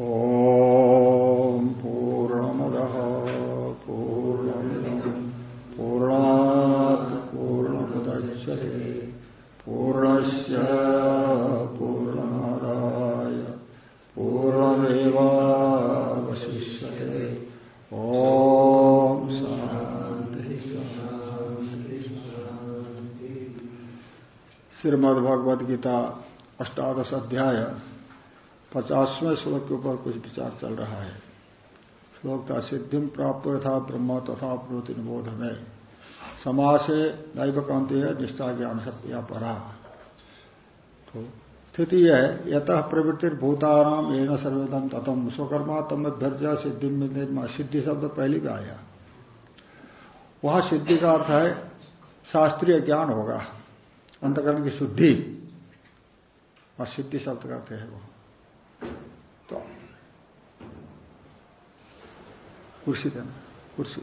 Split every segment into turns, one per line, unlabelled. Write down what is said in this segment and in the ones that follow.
ॐ पूर्णमदः पूर्णमिदम् पूर्णात् पूर्णमुदच्यते पूर्णस्य पूर्णमादाय पूर्णमेवावशिष्यते ॐ शान्तिः। श्रीमद्भगवद्गीता अष्टादश अध्याय। पचासवें श्लोक के ऊपर कुछ विचार चल रहा है। श्लोक था सिद्धिम प्राप्त यथा ब्रह्म तथा प्रोति निबोध में समाज से नैव कांति है, निष्ठा ज्ञान शक्तिया परा। तो स्थिति है, यत प्रवृत्ति भूताराम ये न सर्वेदम तथम स्वकर्मा तम भर्जा सिद्धि में सिद्धि शब्द पहले भी आया। वहाँ सिद्धि का अर्थ है, शास्त्रीय ज्ञान होगा, अंतकरण की शुद्धि। और सिद्धि शब्द करते हैं वो तो कुर्सी देना कुर्सी।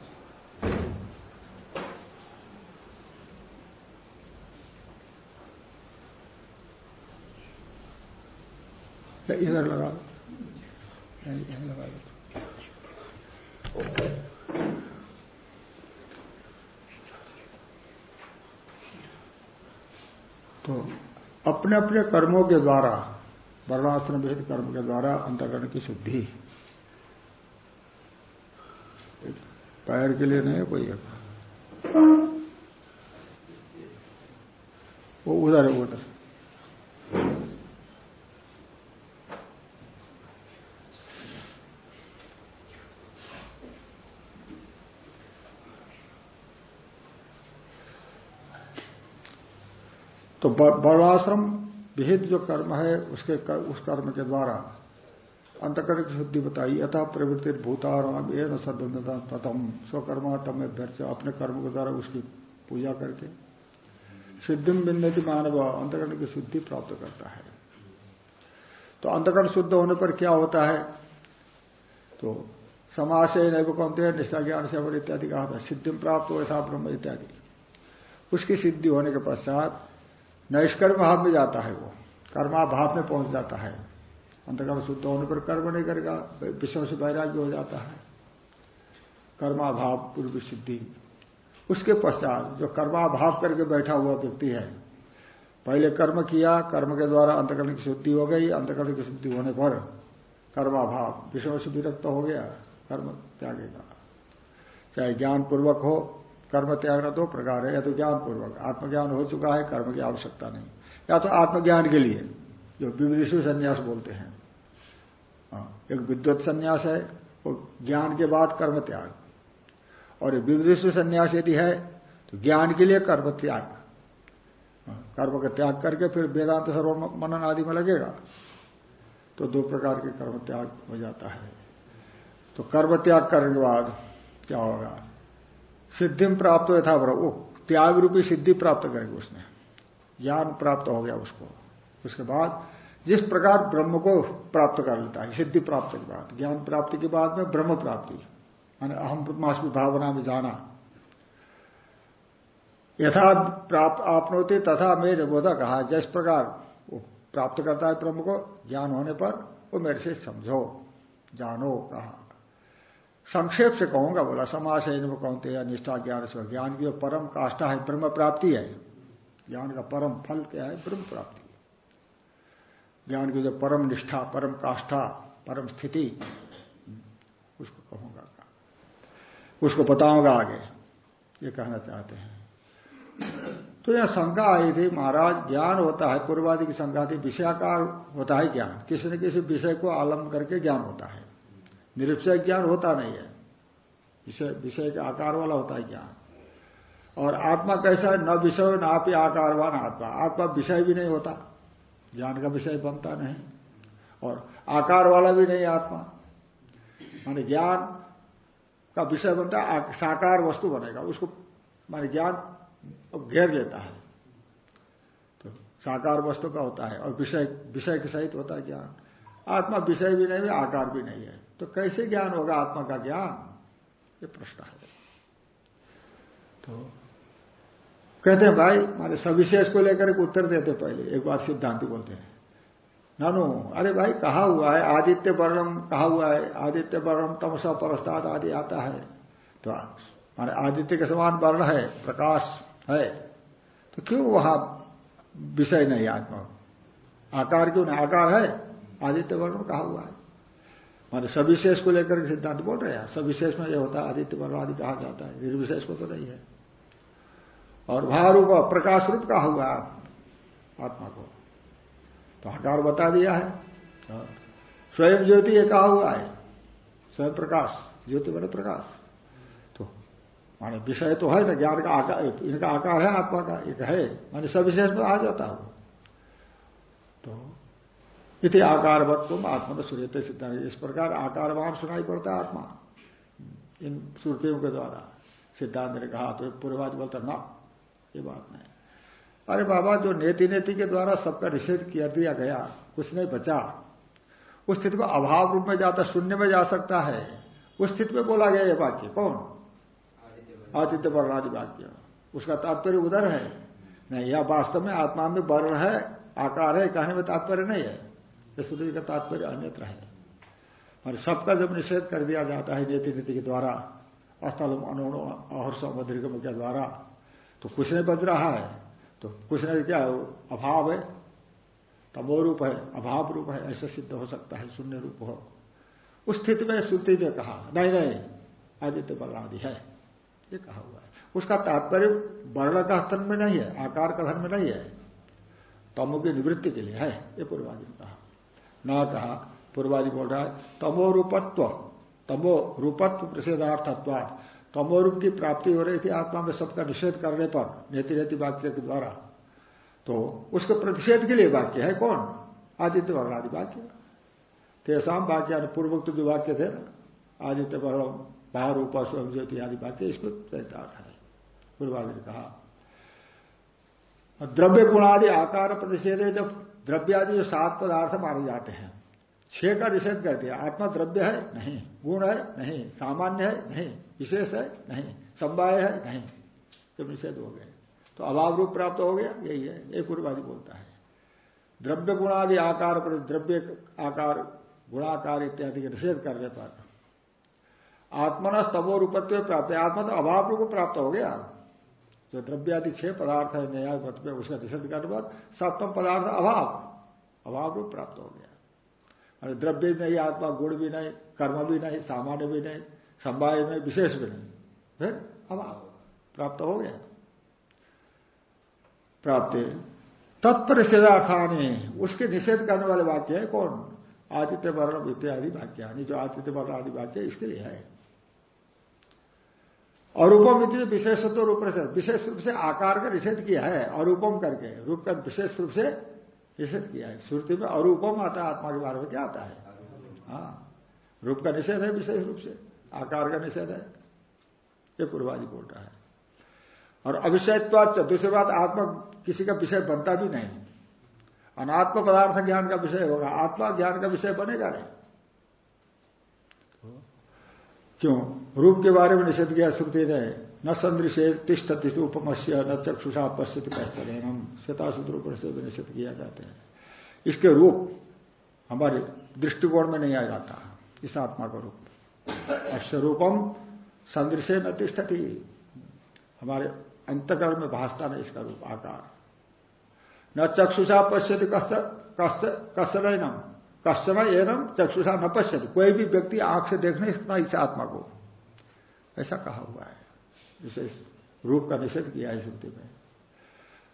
इधर लगा दो। लगा दो। तो अपने अपने कर्मों के द्वारा, वर्णाश्रम विहित कर्म के द्वारा अंतकरण की शुद्धि पैर के लिए नहीं कोई वो उधर है उधर। तो वर्णाश्रम विहित जो कर्म है उसके कर, उस कर्म के द्वारा अंतकरण की शुद्धि बताई। यथा प्रवृत्ति भूताराम ये न सदता तथम स्वकर्मा तम व्यर्थ। अपने कर्म के द्वारा उसकी पूजा करके। सिद्धिम बिंदती मानव। अंतकरण की शुद्धि प्राप्त करता है। तो अंतकरण शुद्ध होने पर क्या होता है? तो समाज से नैव कौनते निष्ठा ज्ञान से इत्यादि कहा था। सिद्धिम प्राप्त हो यथा ब्रह्म इत्यादि। उसकी सिद्धि होने के पश्चात नैष्कर्म भाव में जाता है वो। कर्माभाव में पहुँच जाता है। अंतकर्म शुद्ध होने पर कर्म नहीं करेगा विषयों से वैराग्य हो जाता है। कर्माभाव पूर्व सिद्धि। उसके पश्चात जो कर्माभाव करके बैठा हुआ व्यक्ति है पहले कर्म किया कर्म के द्वारा अंतकरण की शुद्धि हो गई अंतकरण की शुद्धि होने पर कर्माभाव विषयों से विरक्त हो गया कर्म त्यागेगा। चाहे ज्ञान पूर्वक हो कर्म त्यागना दो प्रकार है या तो ज्ञान पूर्वक आत्मज्ञान हो चुका है कर्म की आवश्यकता नहीं। या तो आत्मज्ञान के लिए जो विविधिशु संन्यास बोलते हाँ, एक विद्वत संन्यास है वो ज्ञान के बाद कर्म त्याग। और विविधिशु संन्यास यदि है तो ज्ञान के लिए कर्म त्याग। हाँ, कर्म का त्याग करके फिर वेदांत सर्व मनन आदि में लगेगा। तो दो प्रकार के कर्म त्याग हो जाता है। तो कर्म त्याग करने के बाद क्या होगा? सिद्धि प्राप्त हुआ था वो त्याग रूपी सिद्धि प्राप्त करेंगे उसने। ज्ञान प्राप्त हो गया उसको। उसके बाद जिस प्रकार ब्रह्म को प्राप्त कर लेता है, सिद्धि प्राप्त के बाद, ज्ञान प्राप्ति के बाद में ब्रह्म प्राप्ति, माने अहम ब्रह्मास्मि भावना में जाना। यथा प्राप्त आपनोते तथा मैं निबोधा कहा, जिस प्रकार वो प्राप्त करता है ब्रह्म को, ज्ञान होने पर वो मेरे से समझो, जानो कहा। संक्षेप से कहूँगा, बोला समाज है इनको कहते हैं निष्ठा, ज्ञान से ज्ञान की परम काष्ठा है, ब्रह्म प्राप्ति है। ज्ञान का परम फल क्या है? ब्रह्म प्राप्ति। ज्ञान की जो परम निष्ठा, परम काष्ठा, परम स्थिति, उसको कहूँगा उसको बताऊँगा आगे। ये कहना चाहते हैं। तो यह शंका आई थी, महाराज, ज्ञान होता है, पूर्वादि की शंका थी, विषयाकार होता है ज्ञान। किसी न किसी विषय को आलम करके ज्ञान होता है। निरुपय ज्ञान होता नहीं है। विषय विषय के आकार वाला होता है ज्ञान। और आत्मा कैसा है? न विषय, न आप ही आकारवान आत्मा। आत्मा विषय भी नहीं होता। ज्ञान का विषय बनता नहीं। और आकार वाला भी नहीं आत्मा। माने ज्ञान का विषय बनता है साकार वस्तु बनेगा। उसको माने ज्ञान घेर लेता है। तो साकार वस्तु का होता है, और विषय विषय के सहित होता है ज्ञान। आत्मा विषय भी नहीं है आकार भी नहीं है। तो कैसे ज्ञान होगा आत्मा का ज्ञान? ये प्रश्न है। तो कहते हैं, भाई, मारे सविशेष को लेकर एक उत्तर देते पहले, एक बार सिद्धांत बोलते हैं। ननु, अरे भाई, कहा हुआ है? आदित्य वर्णम कहा हुआ है? आदित्य वर्णम तमसा परस्ताद आदि आता है। तो माने आदित्य के समान वर्ण है, प्रकाश है। तो क्यों वहाँ विषय नहीं आत्मा? आकार क्यों नहीं? आकार है। आदित्य वर्ण कहा हुआ है? माने सविशेष को लेकर सिद्धांत बोल रहे हैं। सविशेष में यह होता है, आदित्य वर्ण आदि कहा जाता है? निर्विशेष को तो नहीं है। और भारूप प्रकाश रूप कहा हुआ आत्मा को। तो आकार बता दिया है। हाँ। स्वयं ज्योति ये कहा हुआ है। स्वयं प्रकाश। ज्योति बने प्रकाश। तो माने विषय तो है ना, ज्ञान का आकार, इनका आकार है आत्मा का, एक है। माने सविशेष में आ जाता हो। तो इति तुम आत्मा तो सूर्यते सिद्धांत। इस प्रकार आकार आकारवान सुनाई पड़ता है आत्मा। इन श्रुतियों के द्वारा सिद्धांत ने कहा तो पूर्वाज बोलता ना ये बात नहीं। अरे बाबा, जो नेति नेति के द्वारा सबका निषेध किया, दिया गया, कुछ नहीं बचा। उस स्थिति को अभाव रूप में जाता, शून्य में जा सकता है। उस स्थिति में बोला गया ये वाक्य, कौन? आदित्य वर्णादि वाक्य। उसका तात्पर्य उधर है। नहीं, यह वास्तव में आत्मा में वर्ण है, आकार है, कहने में तात्पर्य नहीं है। ये श्रुति का तात्पर्य अन्यत्र है। और सबका जब निषेध कर दिया जाता है नीति नीति के द्वारा अस्थल अनुणो अहर्ष मद्रिकम के द्वारा तो कुछ नहीं बच रहा है। तो कुछ नहीं क्या, अभाव है? तमो रूप है, अभाव रूप है, ऐसा सिद्ध हो सकता है, शून्य रूप हो। उस स्थिति में श्रुति ने कहा, नहीं नहीं, आदित्य बलादि है। ये कहा हुआ है। उसका तात्पर्य वर्ण का स्थन में नहीं है, आकार का धन में नहीं है। तमो की निवृत्ति के लिए है, ये पूर्वादि ने कहा। न कहा, पूर्वादि बोल रहा है, तमो रूपत्व तमो रूपत्व प्रसिद्धार्थत्व तमो रूप की प्राप्ति हो रही थी, आत्मा में सबका निषेध करने पर नेति नेति वाक्य के द्वारा। तो उसके प्रतिषेध के लिए वाक्य है कौन? आदित्य वर्णादि वाक्य। तेसाम वाक्य पूर्वोक्त जो वाक्य थे ना, आदित्य वर्ण बाहर स्वयं ज्योति आदि वाक्य इसको चरितार्थ है। पूर्वादि ने कहा द्रव्य गुणादि आकार प्रतिषेध है जब द्रव्य आदि जो सात पदार्थ माने जाते हैं छह का निषेध कर दिया। आत्मा द्रव्य है, नहीं। गुण है, नहीं। सामान्य है, नहीं। विशेष है, नहीं। संवाय है, नहीं। जब निषेध हो गए तो अभाव रूप प्राप्त हो गया, यही है। ये पूर्वादि बोलता है। द्रव्य गुणादि आकार पर द्रव्य आकार, गुणाकार इत्यादि के निषेध करने पर आत्मना स्तमो रूपत्व प्राप्त है। आत्मा तो अभाव रूप प्राप्त हो गया। जो द्रव्य आदि छह पदार्थ है, न्याय में उसका निषेध करने पर सप्तम पदार्थ अभाव। अभाव रूप प्राप्त हो गया। द्रव्य भी नहीं, आत्मा गुण भी नहीं, कर्म भी नहीं, सामान्य भी नहीं संवाय में विशेष भी नहीं। फिर अभाव प्राप्त हो गया। प्राप्त तत्पर सिद्धार्थानी, उसके निषेध करने वाले वाक्य है कौन? आदित्य, वर्ण इत्यादि वाक्य। जो आदित्य, वर्ण आदि वाक्य, इसके लिए है। अरूपम विशेषत्व रूप से, विशेष रूप से आकार का निषेध किया है, अरूपम करके, रूप का विशेष रूप से निषेध किया है। श्रुति में अरूपम आता है, आत्मा के बारे में क्या आता है? हाँ। रूप का निषेध है विशेष रूप से। आकार का निषेध है। ये पूर्वादि बोल रहा है। और अविषयत्वाच दूसरी बात, आत्मा किसी का विषय बनता भी नहीं। अनात्म पदार्थ ज्ञान का विषय होगा। आत्मा ज्ञान का विषय बनेगा नहीं। क्यों? रूप के बारे में निषेध किया श्रुति ने न सदृशे तिष्ठ तिष्ठ उपमस्य, न चक्षुषा पश्चित कैस्तरेणम श्वेताशुद्र से निषेध किया जाते हैं। इसके रूप हमारे दृष्टिकोण में नहीं आ जाता। इस आत्मा का रूप। अश्वरूपम संदृशे न तिष्ठती। हमारे अंतकरण में भाषता नहीं इसका रूप, आकार। न चक्षुषा पश्यति कश्चन एनम कश्चन एनम चक्षुषा न पश्यति। कोई भी व्यक्ति आँख से देख नहीं सकता इस आत्मा को। ऐसा कहा हुआ है। विशेष रूप का निषेध किया है श्रुति में।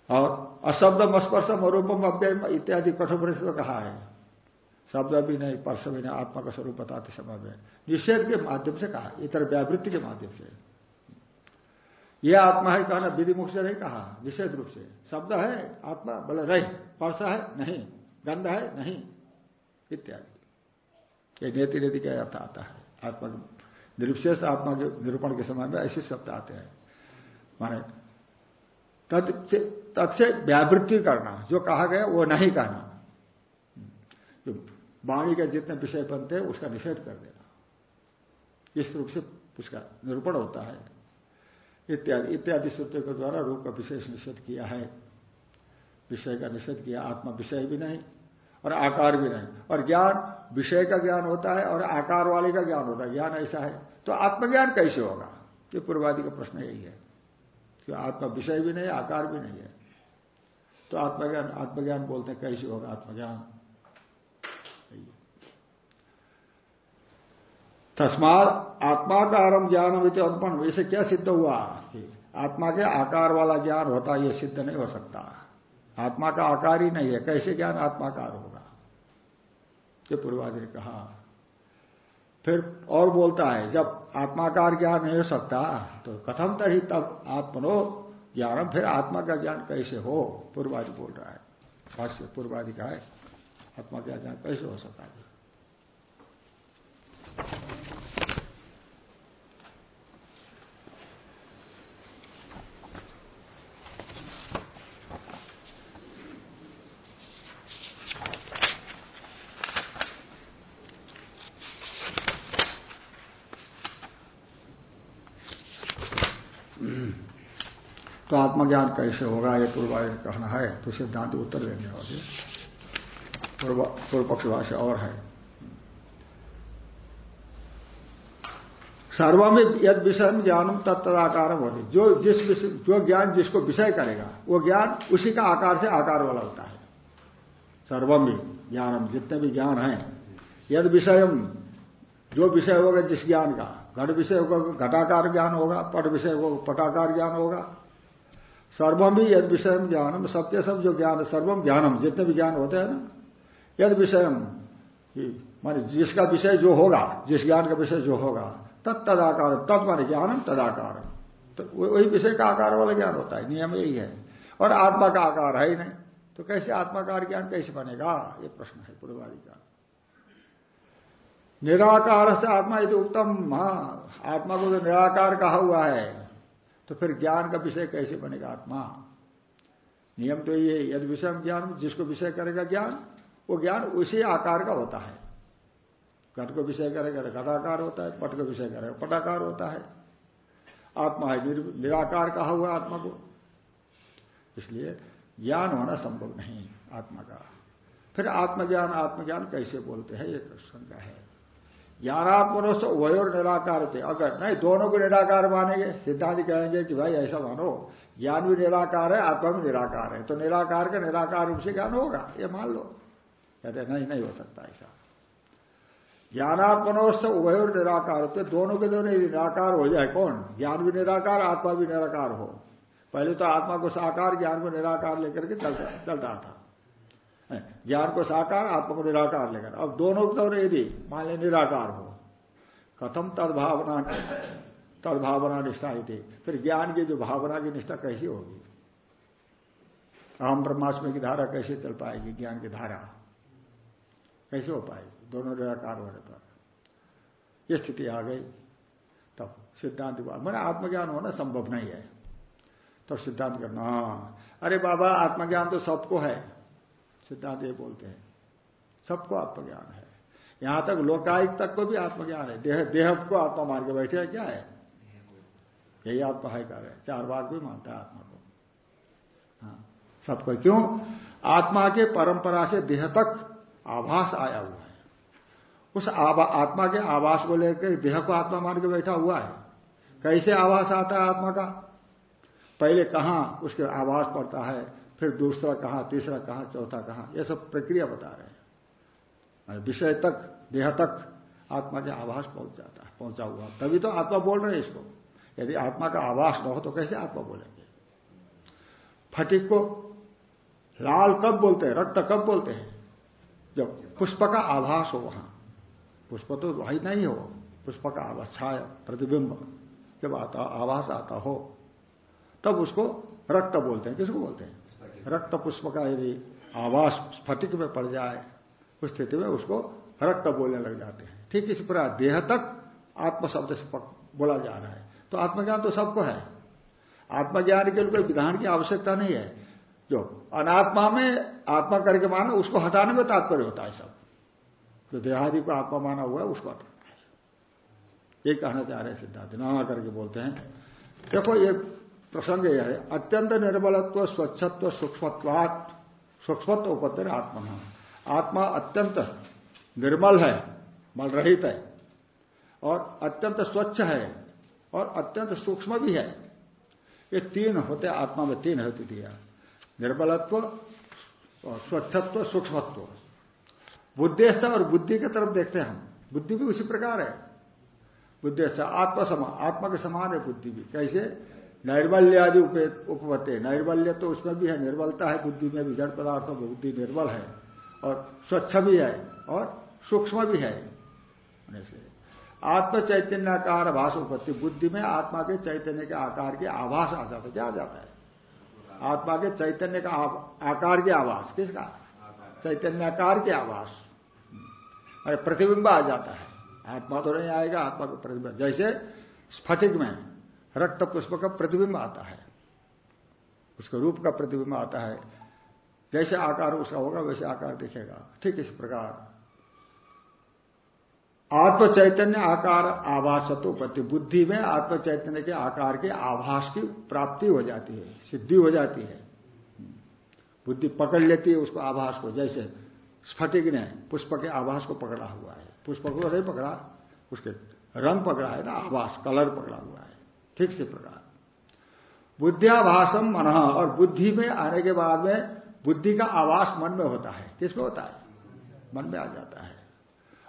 और अशब्द मस्पर्शम रूपम अव्यय इत्यादि कठोर कहा है। शब्द भी नहीं पर्श भी नहीं, आत्मा का स्वरूप बताते समय में। निषेध के माध्यम से कहा, इतर व्यावृत्ति के माध्यम से। यह आत्मा है कहना विधि मुख से नहीं कहा, निषेध रूप से। शब्द है, आत्मा, बोले नहीं पर्श है, नहीं, गंध है, नहीं, इत्यादि। ये नेति नेति का अर्थ आता है, आत्मा निर्विशेष आत्मा के निरूपण के समय में ऐसे शब्द आते हैं। माने तत्से व्यावृत्ति करना, जो कहा गया वो नहीं कहना जो वाणी के जितने विषय बनते हैं, उसका निषेध कर देना। इस रूप से उसका निरूपण होता है। इत्यादि इत्यादि सूत्र के द्वारा रूप का विशेष निषेध किया है। विषय का निषेध किया, आत्मा विषय भी नहीं। और आकार भी नहीं। और ज्ञान, विषय का ज्ञान होता है और आकार वाले का ज्ञान होता है। ज्ञान ऐसा है। तो आत्मज्ञान कैसे होगा? ये पूर्वादि का प्रश्न यही है कि आत्मा विषय भी नहीं, आकार भी नहीं है। तो आत्मज्ञान आत्मज्ञान बोलते हैं कैसे होगा आत्मज्ञान? तस्मात आत्माकारम ज्ञानम इत अनुपन इसे क्या सिद्ध हुआ? कि आत्मा के आकार वाला ज्ञान होता यह सिद्ध नहीं हो सकता। आत्मा का आकार ही नहीं है। कैसे ज्ञान आत्माकार होगा ये पूर्वादि ने कहा। फिर और बोलता है, जब आत्माकार ज्ञान नहीं हो सकता तो कथम तरी तब आत्मनो ज्ञान फिर आत्मा का ज्ञान कैसे हो? पूर्वादि बोल रहा है। भाष्य पूर्वादि का है, आत्मा का ज्ञान कैसे हो सकता है तो आत्मज्ञान कैसे होगा, ये पूर्वाय कहना है तो सिद्धांत उत्तर देने वाले पूर्व पक्ष भाषा और है। सर्वम यद विषय ज्ञानम तत्तदाकार होती। जो जिस जो ज्ञान जिसको विषय करेगा, वो ज्ञान उसी का आकार से आकार वाला होता है। सर्वम भी ज्ञानम, जितने भी ज्ञान है, यद विषय जो विषय होगा जिस ज्ञान का, घट विषय होगा, घटाकार ज्ञान होगा, पट विषय होगा, पटाकार ज्ञान होगा सर्वम भी यद विषय ज्ञानम सबके सब जो ज्ञान है सर्वम ज्ञानम, जितने भी ज्ञान होते हैं ना, यद विषय माने जिसका विषय जो होगा, जिस ज्ञान का विषय जो होगा तत्तदाकार तद माने ज्ञानम तदाकार तो वही विषय का आकार वाला ज्ञान होता है, नियम यही है। और आत्मा का आकार है ही नहीं तो कैसे आत्माकार ज्ञान कैसे बनेगा? ये प्रश्न है, पूर्वादि का। निराकार से आत्मा यदि उत्तम हाँ आत्मा को तो निराकार कहा हुआ है तो फिर ज्ञान का विषय कैसे बनेगा आत्मा? नियम तो ये, यदि विषय ज्ञान, जिसको विषय करेगा ज्ञान, वो ज्ञान उसी आकार का होता है। घट को विषय करेगा तो घटाकार होता है, पट को विषय करेगा, पटाकार होता है। आत्मा है निराकार कहा हुआ आत्मा को। इसलिए ज्ञान होना संभव नहीं आत्मा का। फिर आत्मज्ञान आत्मज्ञान कैसे बोलते हैं, ये शंका है। ज्ञानात्मनो से उभयोर निराकार थे। अगर नहीं, दोनों को निराकार मानेंगे। सिद्धांत कहेंगे कि भाई, ऐसा मानो, ज्ञान भी निराकार है, आत्मा भी निराकार है। तो निराकार का निराकार रूप से ज्ञान होगा, ये मान लो। कहते नहीं नहीं हो सकता ऐसा। ज्ञानात्मनो से उभयोर निराकार होते दोनों के दोनों निराकार हो जाए, कौन? ज्ञान भी निराकार, आत्मा भी निराकार हो। पहले तो आत्मा को साकार, ज्ञान को निराकार लेकर के चल रहा था। ज्ञान को साकार, आत्मा को निराकार लेकर। अब दोनों दोनों यदि मान ले निराकार हो, कथम तदभावना तदभावना निष्ठा थी फिर ज्ञान की जो भावना की निष्ठा कैसी होगी? अहम ब्रह्मास्मि की धारा कैसे चल पाएगी? ज्ञान की धारा। कैसे हो पाएगी? दोनों निराकार होने पर। यह स्थिति आ गई। तब सिद्धांत मैंने आत्मज्ञान होना संभव नहीं है। तब सिद्धांत करना अरे बाबा, आत्मज्ञान तो सबको है। सिद्धांत ये बोलते हैं। सबको आत्मज्ञान है। यहाँ तक लोकायुक्त तक को भी आत्मज्ञान है। देह देह को आत्मा मान के बैठे है, क्या है? यही आत्मा है कर चार बार भी मानता है आत्मा को। हाँ। सबको क्यों? आत्मा के परंपरा से देह तक आभास आया हुआ है। उस आत्मा के आवास को लेकर देह को आत्मा मान के बैठा हुआ है। कैसे आवास आता है आत्मा का? पहले कहाँ उसके आवास पड़ता है? फिर दूसरा कहा, तीसरा कहा, चौथा कहा यह सब प्रक्रिया बता रहे हैं। विषय तक, देह तक आत्मा के आवास पहुँच जाता है, पहुँचा हुआ। तभी तो आत्मा बोल रहे हैं इसको। यदि आत्मा का आवास न हो तो कैसे आत्मा बोलेंगे? फटिक को लाल कब बोलते हैं? रक्त कब बोलते हैं? जब पुष्प का आभास हो वहाँ। पुष्प तो वही नहीं हो। पुष्प का आवास छाया, प्रतिबिंब। जब आता आवास आता हो, तब उसको रक्त बोलते हैं। किसको बोलते हैं? रक्त पुष्प का यदि आवास स्फटिक में पड़ जाए, उस स्थिति में उसको रक्त बोलने लग जाते हैं। ठीक इसी प्रकार देह तक आत्म शब्द से बोला जा रहा है। तो आत्मज्ञान तो सबको है। आत्मज्ञान के लिए कोई विधान की आवश्यकता नहीं है। जो अनात्मा में आत्मा करके माना, उसको हटाने में तात्पर्य होता है सब। जो देहादि को आत्मा माना हुआ है, उसको हटाना है। ये कहना चाह रहे हैं सिद्धांत। ना करके बोलते हैं, देखो ये प्रसंग यह है, अत्यंत निर्बलत्व, स्वच्छत्व, सूक्ष्मत्वात, सूक्ष्मत्व उपत्तर आत्मा आत्मा अत्यंत निर्मल है मल रहित है, और अत्यंत स्वच्छ है, और अत्यंत सूक्ष्म भी है। ये तीन होते, आत्मा में तीन हेतु दिया। निर्बलत्व और स्वच्छत्व, सूक्ष्मत्व। बुद्धेश और बुद्धि की तरफ़ देखते हैं हम। बुद्धि भी उसी प्रकार है। बुद्धेश आत्मा समान आत्मा के समान है बुद्धि भी। कैसे? नैर्मल्य आदि उपवते। नैर्बल्य तो उसमें भी है, निर्बलता है, बुद्धि में भी, जड़ पदार्थ बुद्धि निर्बल है, और स्वच्छ भी है, और सूक्ष्म भी है। आत्म चैतन्यकार आभास उपत्ति, बुद्धि में आत्मा के चैतन्य के आकार के आभास आ जाता है क्या आ जाता है? आत्मा के चैतन्य का आकार के आवास किसका? चैतन्यकार के आवास अरे प्रतिबिंब आ जाता है। आत्मा तो नहीं आएगा, आत्मा का प्रतिबिंब। जैसे स्फटिक में रक्त पुष्प का प्रतिबिंब आता है। उसका रूप का प्रतिबिंब आता है। जैसे आकार उसका होगा, वैसे आकार दिखेगा। ठीक इस प्रकार। आत्म चैतन्य आकार आभास पति बुद्धि में आत्म चैतन्य के आकार के आभास की प्राप्ति हो जाती है, सिद्धि हो जाती है। बुद्धि पकड़ लेती है, उसको आभास को, जैसे स्फटिक ने पुष्प के आभास को पकड़ा हुआ है। पुष्प को नहीं पकड़ा, उसके रंग पकड़ा है ना, आभास, कलर पकड़ा हुआ है। ठीक से प्रकार बुद्धियाभाषम मन, और बुद्धि में आने के बाद में बुद्धि का आवास मन में होता है। किसमें होता है? मन में आ जाता है।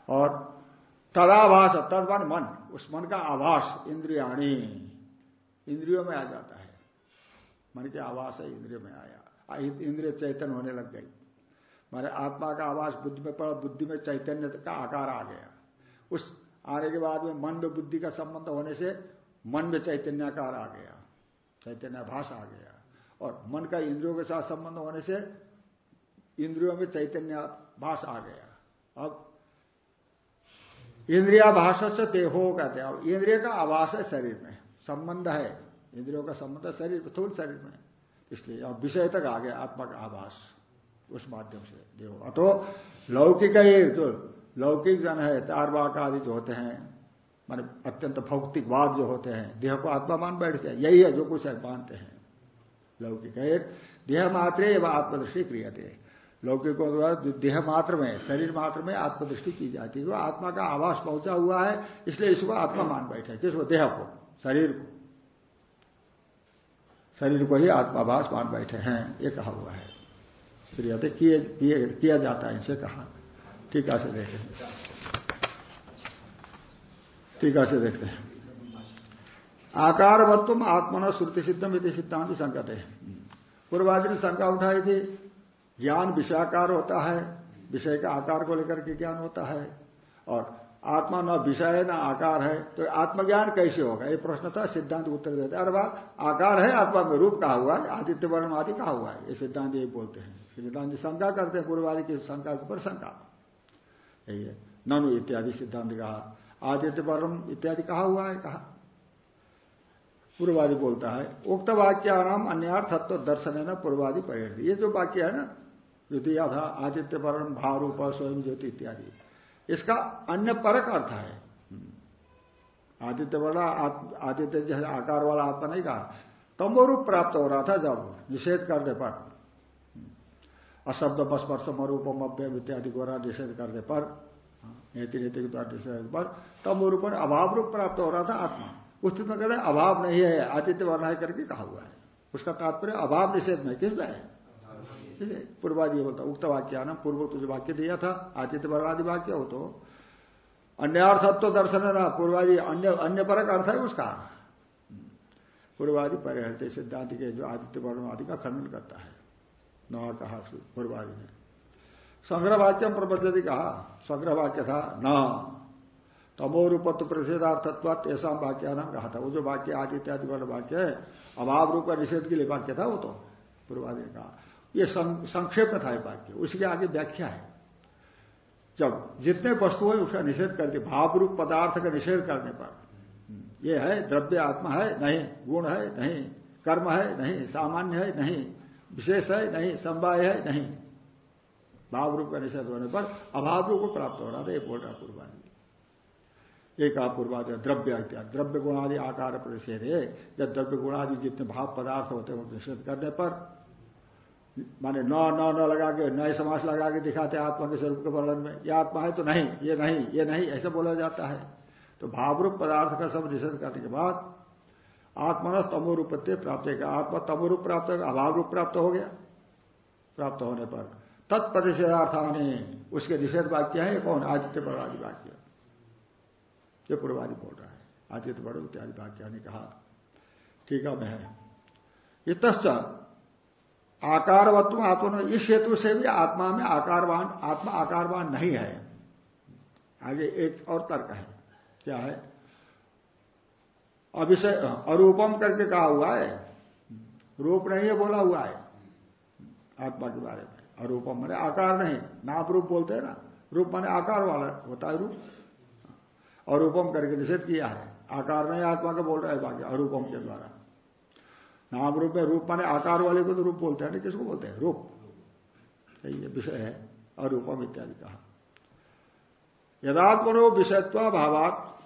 और तदाभास तदमन मन, उस मन का आवास, इंद्रियाणी। इंद्रियों में आ जाता है। मन के आवास है इंद्रियों में आया। इंद्रिय चैतन्य होने लग गई। मारे आत्मा का आवास बुद्धि में पड़ा, बुद्धि में चैतन्य का आकार आ गया। उस आने के बाद में मन में बुद्धि का संबंध होने से मन में चैतन्यकार आ गया चैतन्य भाष आ गया। और मन का इंद्रियों के साथ संबंध होने से इंद्रियों में चैतन्य भाष आ गया। अब इंद्रिया भाषा से देहो कहते हैं। इंद्रिय का आवास है शरीर में, संबंध है। इंद्रियों का संबंध है शरीर थोड़ शरीर में। इसलिए अब विषय तक आ गया आत्मा का आवास उस माध्यम से देखो तो लौकिक जो लौकिक जन है, तारवाक आदि जो होते हैं माने अत्यंत भौतिकवाद जो होते हैं, देह को आत्मा मान बैठते हैं यही है जो कुछ है, मानते हैं। लौकिक है देह मात्र एवं आत्मदृष्टि क्रिया थे लौकिकों द्वारा देह मात्र में, शरीर मात्र में आत्मदृष्टि की जाती है। आत्मा का आवास पहुँचा हुआ है, इसलिए इसको आत्मा मान बैठे किसको देह को, शरीर को। शरीर को ही आत्माभास मान बैठे हैं, ये कहा हुआ है। क्रिया किया जाता है इनसे कहा। टीका से देखें। टीका से देखते हैं। आकारवत्व आत्मना श्रुति सिद्धम यदि सिद्धांत संकट है। पूर्वादि ने शंका उठाई थी, ज्ञान विषयाकार होता है, विषय का आकार को लेकर के ज्ञान होता है, और आत्मा न विषय है न आकार है तो आत्मज्ञान कैसे होगा? ये प्रश्न था, सिद्धांत उत्तर देते अरे बात आकार है, आत्मा में रूप कहा हुआ है, आदित्य, वर्ण आदि कहा हुआ है। ये सिद्धांत यही बोलते हैं। सिद्धांत शंका करते हैं, पूर्वादि की शंका के ऊपर शंका। यही है। ननु इत्यादि सिद्धांत कहा। आदित्य परम इत्यादि कहा हुआ है, कहा। पूर्वादि बोलता है, उक्त वाक्य नाम अन्यर्थत्व दर्शन है ना पूर्वादि परिहर ये जो वाक्य है ना दिया था, आदित्य परम, भारूप, स्वयं ज्योति इत्यादि। इसका अन्य परक अर्थ है। आदित्य वाला आदित्य जैसे आकार वाला आत्मा नहीं कहा। तमो रूप प्राप्त हो रहा था जब, निषेध करने पर। अशब्द बस्पर्श मरूपम अव्यम इत्यादि को निषेध करने पर। नीति नीति के द्वारा पर तब वो रूप अभाव रूप प्राप्त हो रहा था आत्मा। उस स्थिति में कहते अभाव नहीं है वर्ण है करके कहा हुआ है। उसका तात्पर्य अभाव निषेध में, किसमें है? पूर्वादि बोलता, उक्त वाक्य ना पूर्व तुझे वाक्य दिया था आदित्य वर्णादि वाक्य हो तो। अन्यार्थत्व दर्शन ना, पूर्वादि अन्य अन्य परक अर्थ है उसका। पूर्वादि परिहरते सिद्धांत के जो आदित्य वर्ण आदि का खंडन करता है। नवा कहा, पूर्वादि ने संग्रह वाक्य प्रबद्धति कहा संग्रह वाक्य था न। तमो रूपत्व प्रतिषेधार्थत्व ऐसा वाक्य नाम कहा था वो जो वाक्य आदि इत्यादि वाला वाक्य है, अभाव रूप का निषेध के लिए वाक्य था, वो तो पूर्वादि ने कहा। ये संक्षेप में था वाक्य उसके आगे व्याख्या है। जब जितने वस्तु है, उसका निषेध करके, भाव रूप पदार्थ का निषेध करने पर, ये है, द्रव्य आत्मा है, नहीं, गुण है, नहीं, कर्म है, नहीं, सामान्य है, नहीं, विशेष है, नहीं, समवाय है, नहीं। भाव रूप का निषेध होने पर अभाव रूप को प्राप्त हो रहा था, ये बोल रहा पूर्वादि एक आप पूर्वादि द्रव्य द्रव्य गुणादि आकार प्रतिषेध है जब द्रव्य गुणादि जितने भाव पदार्थ होते हैं, वो निषेध करने पर माने न न न लगा के नए समास लगा के दिखाते आत्मा के स्वरूप के वर्णन में यह आत्मा है तो नहीं, ये नहीं ये नहीं, ऐसा बोला जाता है। तो भावरूप पदार्थ का सब निषेध करने के बाद आत्मा तमो रूपत्य प्राप्त आत्मा तमो रूप प्राप्त अभाव रूप प्राप्त हो गया। प्राप्त होने पर तत्प्रतिषेधार्थानी उसके निषेध वाक्य है कौन? आदित्य बड़ादि वाक्य। ये पूर्वादि बोल रहा है। आदित्य बड़ो इत्यादि वाक्य ने कहा, ठीक है, मैं इत आकारवत्व आत्मा इस हेतु से भी आत्मा में आकारवान, आत्मा आकारवान नहीं है। आगे एक और तर्क है। क्या है? अभिषय अरूपम करके कहा हुआ है। रूप नहीं है, बोला हुआ है। आत्मा के बारे में। अरूपम मैंने आकार नहीं, नाप रूप बोलते हैं ना। रूप माने आकार वाला, होता है रूप। अरूपम करके निषेध किया है। आकार नहीं, आत्मा का बोल रहा है बाकी, अरूपम के द्वारा। नाम रूप में रूप माने आकार वाले को तो रूप बोलते हैं ना, किसको बोलते हैं? रूप। सही है, विषय है, अरूपम इत्यादि कहा। यदात्मनो विषयत्व भावात,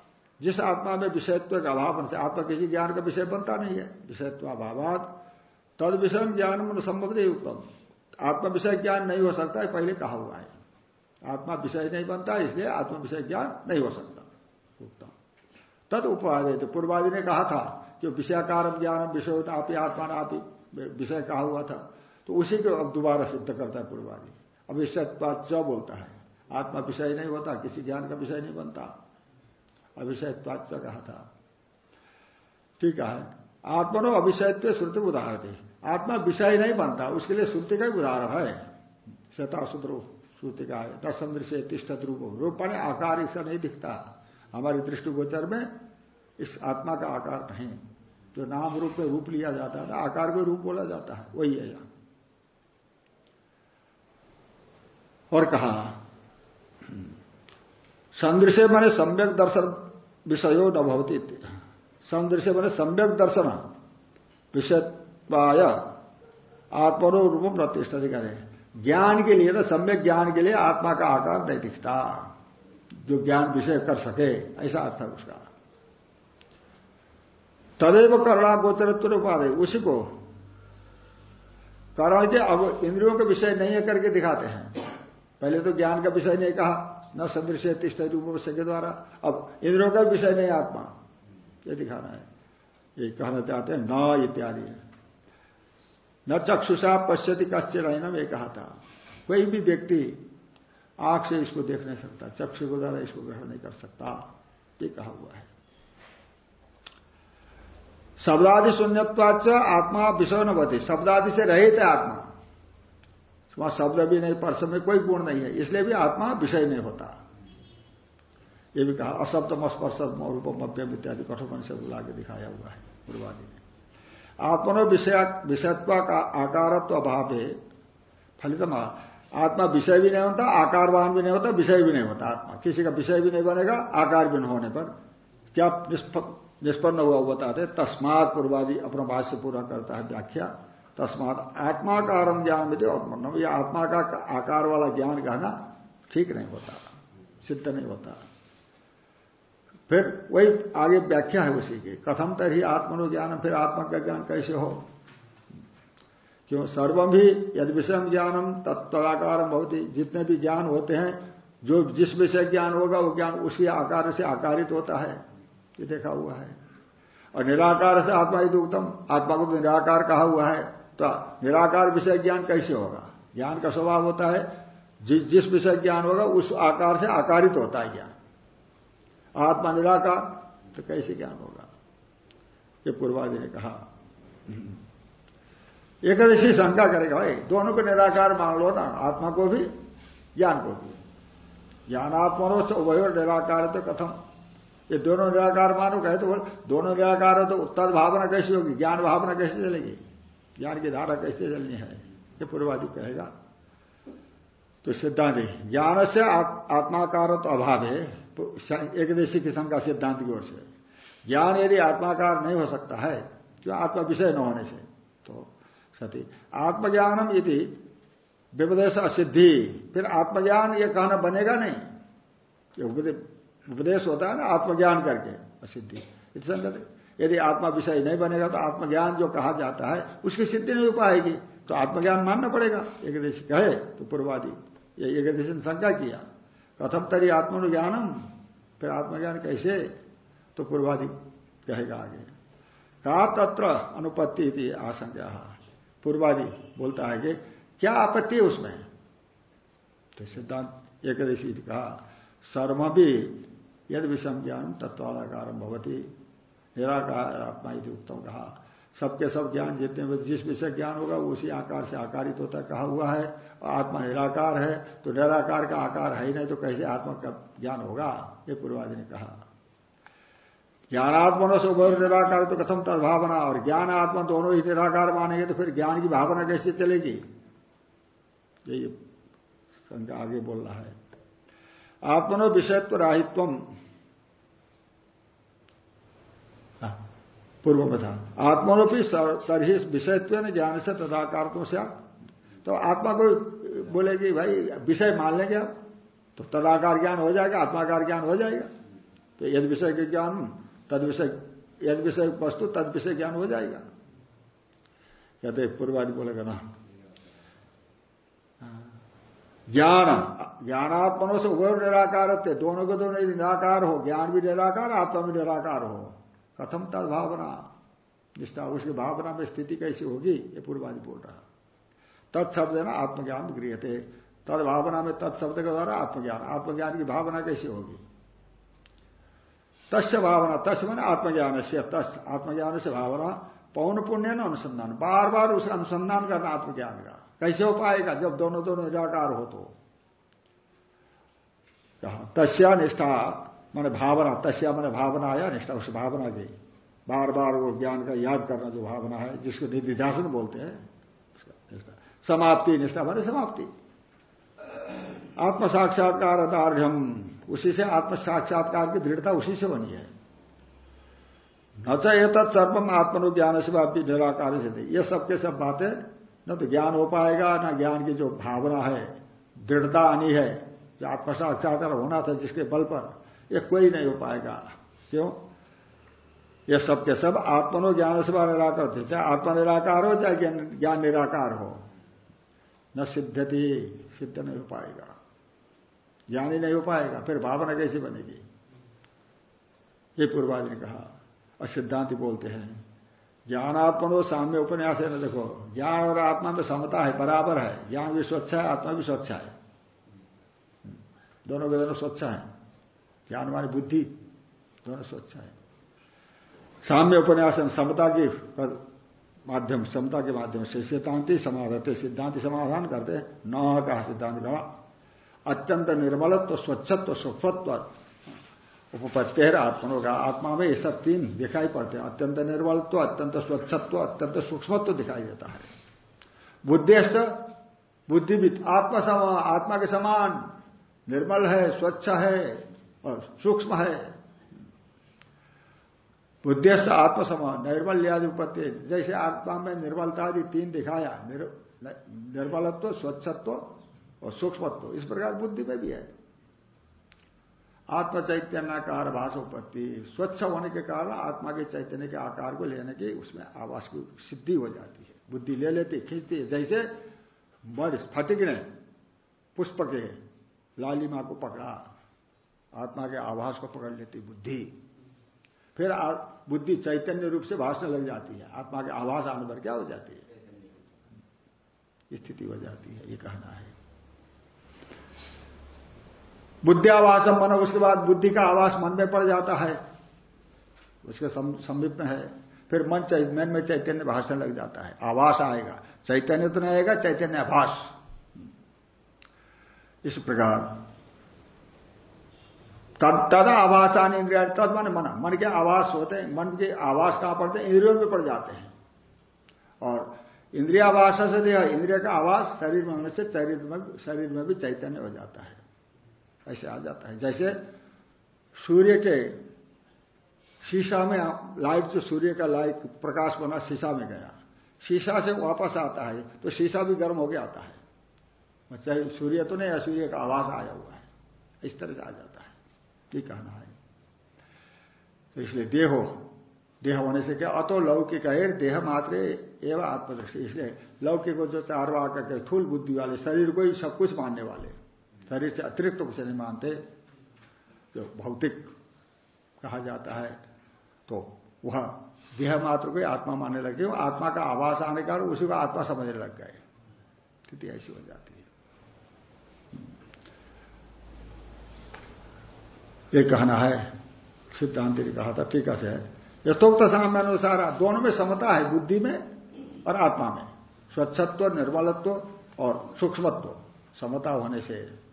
जिस आत्मा में विषयत्व का अभाव से आत्मा किसी ज्ञान का विषय बनता नहीं है। विषयत्व अभावात तद विषय ज्ञान मन संभव नहीं उत्तम आत्मा विषय ज्ञान नहीं हो सकता है, पहले कहा हुआ है। आत्मा विषय नहीं बनता, इसलिए आत्मा विषय ज्ञान नहीं हो सकता। उत्तम। तद उपाधि तो पूर्वादि ने कहा था जो विषयाकार ज्ञान विषय आप आत्मा आप विषय कहा हुआ था। तो उसी को अब दोबारा सिद्ध करता है पूर्वादि। अविषयत्वाद च बोलता है। आत्मा विषय नहीं होता, किसी ज्ञान का विषय नहीं बनता। अविषयत्वाद च कहा था। ठीक है। आत्मनो अविषयत्व श्रुति उदाहरण आत्मा विषय नहीं बनता, उसके लिए श्रुति का उदाहरण है। श्वेता सूत्र श्रुति का है। न सदृश्य तिष्ठत रूप रूप आकार इसका नहीं दिखता। हमारी दृष्टिगोचर में इस आत्मा का आकार नहीं। जो नाम रूप में रूप लिया जाता है, आकार में रूप बोला जाता है, वही है यहाँ। और कहा संदृश्य मैंने सम्यक दर्शन विषयो न भवती संदृश्य मैंने सम्यक दर्शन विषयत्वाय आत्मनो रूप प्रतिष्ठा करे। ज्ञान के लिए ना सम्यक ज्ञान के लिए आत्मा का आकार नहीं दिखता जो ज्ञान विषय कर सके, ऐसा अर्थ है उसका। तदेव करुणा गोचरत्व उपाधि, उसी को कारण के अब इंद्रियों का विषय नहीं है करके दिखाते हैं। पहले तो ज्ञान का विषय नहीं कहा, न सदृश तिष्ठ रूप के द्वारा। अब इंद्रियों का विषय नहीं, आत्मा। ये दिखाना है। ये कहना चाहते हैं, न इत्यादि। न चक्षुषा पश्यति कश्चित रहना ये कहा था। कोई भी व्यक्ति आँख से इसको देख नहीं सकता, चक्षु के द्वारा इसको ग्रहण नहीं कर सकता, ये कहा हुआ है। शब्दादि शून्यत्वाच आत्मा विषय न बती शब्दादि से रहित है आत्मा। वहाँ शब्द भी नहीं, पर में कोई गुण नहीं है, इसलिए भी आत्मा विषय नहीं होता। ये भी कहा अशब्द स्पर्श रूप मध्यम इत्यादि कठोर से बुला के दिखाया हुआ है पूर्वादि ने। आत्मनो विषय विषयत्व का आकारत्व अभाव है फलित आत्मा विषय भी नहीं होता, आकारवान भी नहीं होता, विषय भी नहीं होता आत्मा। किसी का विषय भी नहीं बनेगा, आकार भी नहीं होने पर। क्या निष्पन्न हुआ बताते तस्मात पूर्वादि अपना भाष्य पूरा करता है व्याख्या। तस्मात आत्माकार ज्ञान में उत्पन्न ये आत्मा का आकार वाला ज्ञान कहना ठीक नहीं होता, सिद्ध नहीं होता। फिर वही आगे व्याख्या है उसी की। कथम तरी आत्मनो ज्ञान फिर आत्मा का ज्ञान कैसे हो? क्यों? सर्वम भी यदि विषय ज्ञानम तत्वाकार बहुत ही जितने भी ज्ञान होते हैं, जो जिस विषय ज्ञान होगा, वो ज्ञान उसी आकार से आकारित होता है। ये देखा हुआ है। और निराकार से आत्मा ही उत्तम, आत्मा को तो निराकार कहा हुआ है तो निराकार विषय ज्ञान कैसे होगा? ज्ञान का स्वभाव होता है, जिस जिस विषय ज्ञान होगा, उस आकार से आकारित होता है ज्ञान। आत्मा निराकार तो कैसे ज्ञान होगा? ये पूर्वादि ने कहा। एकदशी शंका करेगा, भाई, दोनों को निराकार मान लो ना, आत्मा को भी, ज्ञान को भी। ज्ञानात्मनो से उभय निराकार तो कथम? ये दोनों निराकार मानो, कहे तो बोल, दोनों निराकार हो तो उत्तर भावना कैसी होगी? ज्ञान भावना कैसे चलेगी? ज्ञान की धारा कैसे चलनी है? ये पूर्वादि कहेगा। तो सिद्धांत, ज्ञान से आत्माकार तो अभाव है। एक देशी किस्म का सिद्धांत की ओर से। ज्ञान यदि आत्माकार नहीं हो सकता है, क्यों? आत्मा विषय न होने से। तो सती, आत्मज्ञानम यदि विपदेश असिद्धि। फिर आत्मज्ञान ये कहना बनेगा नहीं। ये उपदेश होता है ना, आत्मज्ञान करके, असिद्धि। संगत। यदि आत्मा विषय नहीं बनेगा तो आत्मज्ञान जो कहा जाता है, उसकी सिद्धि नहीं हो पाएगी। तो आत्मज्ञान मानना पड़ेगा। एक कहे तो पूर्वादि, ये एक ने शंका किया। प्रथम तरी आत्मज्ञानम, फिर आत्मज्ञान कैसे? तो पूर्वादि कहेगा आगे। का तत्र अनुपत्ति आशंका। पूर्वादि बोलता है कि क्या आपत्ति है उसमें? तो सिद्धांत एकदशी कहा सर्व भी यद विषम ज्ञान तत्वालाकार भवती। निराकार आत्मा यदि उत्तम कहा। सबके सब ज्ञान जितने जिस विषय ज्ञान होगा, उसी आकार से आकारित होता कहा हुआ है। आत्मा निराकार है तो निराकार का आकार है ही नहीं तो कैसे आत्मा का ज्ञान होगा? ये पूर्वादि ने कहा। ज्ञानात्मा से उभर निराकार तो कथम तदभावना और ज्ञान आत्मा दोनों ही निराकार मानेंगे तो फिर ज्ञान की भावना कैसे चलेगी? यही शंका आगे बोल रहा है। आत्मनो विषयत्व राहित्व हाँ, पूर्व में आत्मनोपी तरही विषयत्व ज्ञान से तदाकार से तो आत्मा को बोलेगी भाई, विषय मान लेंगे आप तो तदाकार ज्ञान हो जाएगा, आत्माकार ज्ञान हो जाएगा। तो यद विषय के ज्ञान, तद विषय, यद विषय वस्तु, तद विषय ज्ञान हो जाएगा। कहते पूर्वादि बोलेगा ना ज्ञान, ज्ञानात्मनों से उभय निराकार थे दोनों के दोनों निराकार हो, ज्ञान भी निराकार, आत्मा भी निराकार हो। कथम तद भावना, निष्ठा, उसकी भावना में स्थिति कैसी होगी, ये पूर्वादि बोल रहा तत्शब्द है ना आत्मज्ञान गृह थे तद भावना में तत्शब्द के द्वारा आत्मज्ञान। आत्मज्ञान की भावना कैसी होगी? तस्य भावना तस् मैंने आत्मज्ञान से तस् आत्मज्ञान से भावना पौन पुण्य न अनुसंधान। बार बार उसे अनुसंधान करना आत्मज्ञान का। कैसे हो पाएगा जब दोनों दोनों निराकार हो तो। कहा, तस्या निष्ठा मैंने भावना, तस्या मैंने भावना आया निष्ठा, उस भावना की बार बार वो ज्ञान का याद करना जो भावना है, जिसको निधिध्यासन बोलते हैं समाप्ति निष्ठा, मैंने समाप्ति। आत्म साक्षात्कार अदार्घ्यम उसी से आत्म साक्षात्कार की दृढ़ता उसी से बनी है। न चाहे सर्वम आत्मनुज्ञान से बात भी निराकार से ये सबके सब बातें, न तो ज्ञान हो पाएगा, न ज्ञान की जो भावना है, दृढ़ता आनी है, जो आत्म साक्षात्कार होना था जिसके बल पर यह कोई नहीं हो पाएगा। क्यों? ये सब के सब आत्मनो ज्ञान से निराकार थे चाहे आत्मा निराकार हो, चाहे ज्ञान निराकार हो। न सिद्धति सिद्ध नहीं हो पाएगा। ज्ञान नहीं हो पाएगा, फिर भावना कैसी बनेगी? ये पूर्वाज ने कहा और सिद्धांति बोलते हैं। ज्ञानात्मनो साम्य उपन्यास है ना, देखो, ज्ञान और आत्मा में समता है, बराबर है। ज्ञान भी स्वच्छ है, आत्मा भी स्वच्छ है। दोनों दोनों स्वच्छ है। ज्ञान मानी बुद्धि, दोनों स्वच्छ है। साम्य उपन्यास समता की माध्यम, समता के माध्यम से, सिद्धांति समाधते, सिद्धांति समाधान करते न कहा सिद्धांत कहा अत्यंत निर्मलत्व, स्वच्छत्व, सुखत्व। उपपत्ति आत्मनों का। आत्मा में ये सब तीन दिखाई पड़ते हैं। अत्यंत निर्मलत्व, अत्यंत स्वच्छत्व, अत्यंत सूक्ष्मत्व दिखाई देता है। बुद्धिस्त बुद्धिविद। आत्मा समान आत्मा के समान निर्मल है, स्वच्छ है और सूक्ष्म है। बुद्धिस्त आत्म समान निर्मल उपत्ति जैसे आत्मा में निर्मलता आदि तीन दिखाया निर्मलत्व स्वच्छत्व और सूक्ष्मत्व, इस प्रकार बुद्धि में भी है। आत्म चैतन्यकार भाषोपत्ति स्वच्छ होने के कारण आत्मा के चैतन्य के आकार को लेने की उसमें आवास की सिद्धि हो जाती है। बुद्धि ले लेती, खींचती है, जैसे बड़ फटिक ने पुष्प के लालिमा को पकड़ा, आत्मा के आवास को पकड़ लेती बुद्धि। फिर बुद्धि चैतन्य रूप से भाषण लग जाती है। आत्मा के आवास आने पर क्या हो जाती है? स्थिति हो जाती है, ये कहना है। बुद्धियावासम मन, उसके बाद बुद्धि का आवास मन में पड़ जाता है। उसके समीप में है। फिर मन मन में चैतन्य भाषण लग जाता है। आवास आएगा। चैतन्य तो नहीं आएगा, चैतन्य आभास। इस प्रकार तदा आवासान इंद्रिया तद मन मन। मन के आवास होते हैं, मन के आवास कहाँ पड़ते हैं? इंद्रियों में पड़ जाते हैं। और इंद्रियावास से दिया इंद्रिय का आवास शरीर में होने से शरीर में शरीर में भी चैतन्य हो जाता है। ऐसे आ जाता है। जैसे सूर्य के शीशा में, लाइट जो सूर्य का लाइट प्रकाश बना शीशा में गया, शीशा से वापस आता है तो शीशा भी गर्म होकर आता है। चाहे सूर्य तो नहीं सूर्य का आवास आया हुआ है। इस तरह से आ जाता है। ये कहना है। तो इसलिए देहो, देह होने से क्या? अतो लौकिक है, देह मात्र एवं आत्मदृष्टि। इसलिए लौकिक को जो चार वाक के थूल बुद्धि वाले, शरीर को ही सब कुछ मानने वाले। शरीर से अतिरिक्त कुछ नहीं मानते, जो भौतिक कहा जाता है। तो वह देह मात्र को आत्मा मानने लगे, आत्मा का आवास आने का उसी को आत्मा समझने लग गए। स्थिति ऐसी हो जाती है। ये कहना है, सिद्धांत ने कहा था, ठीक है यथोक्त अनुसार दोनों में समता है, बुद्धि में और आत्मा में। स्वच्छत्व निर्मलत्व और सूक्ष्मत्व, समता होने से।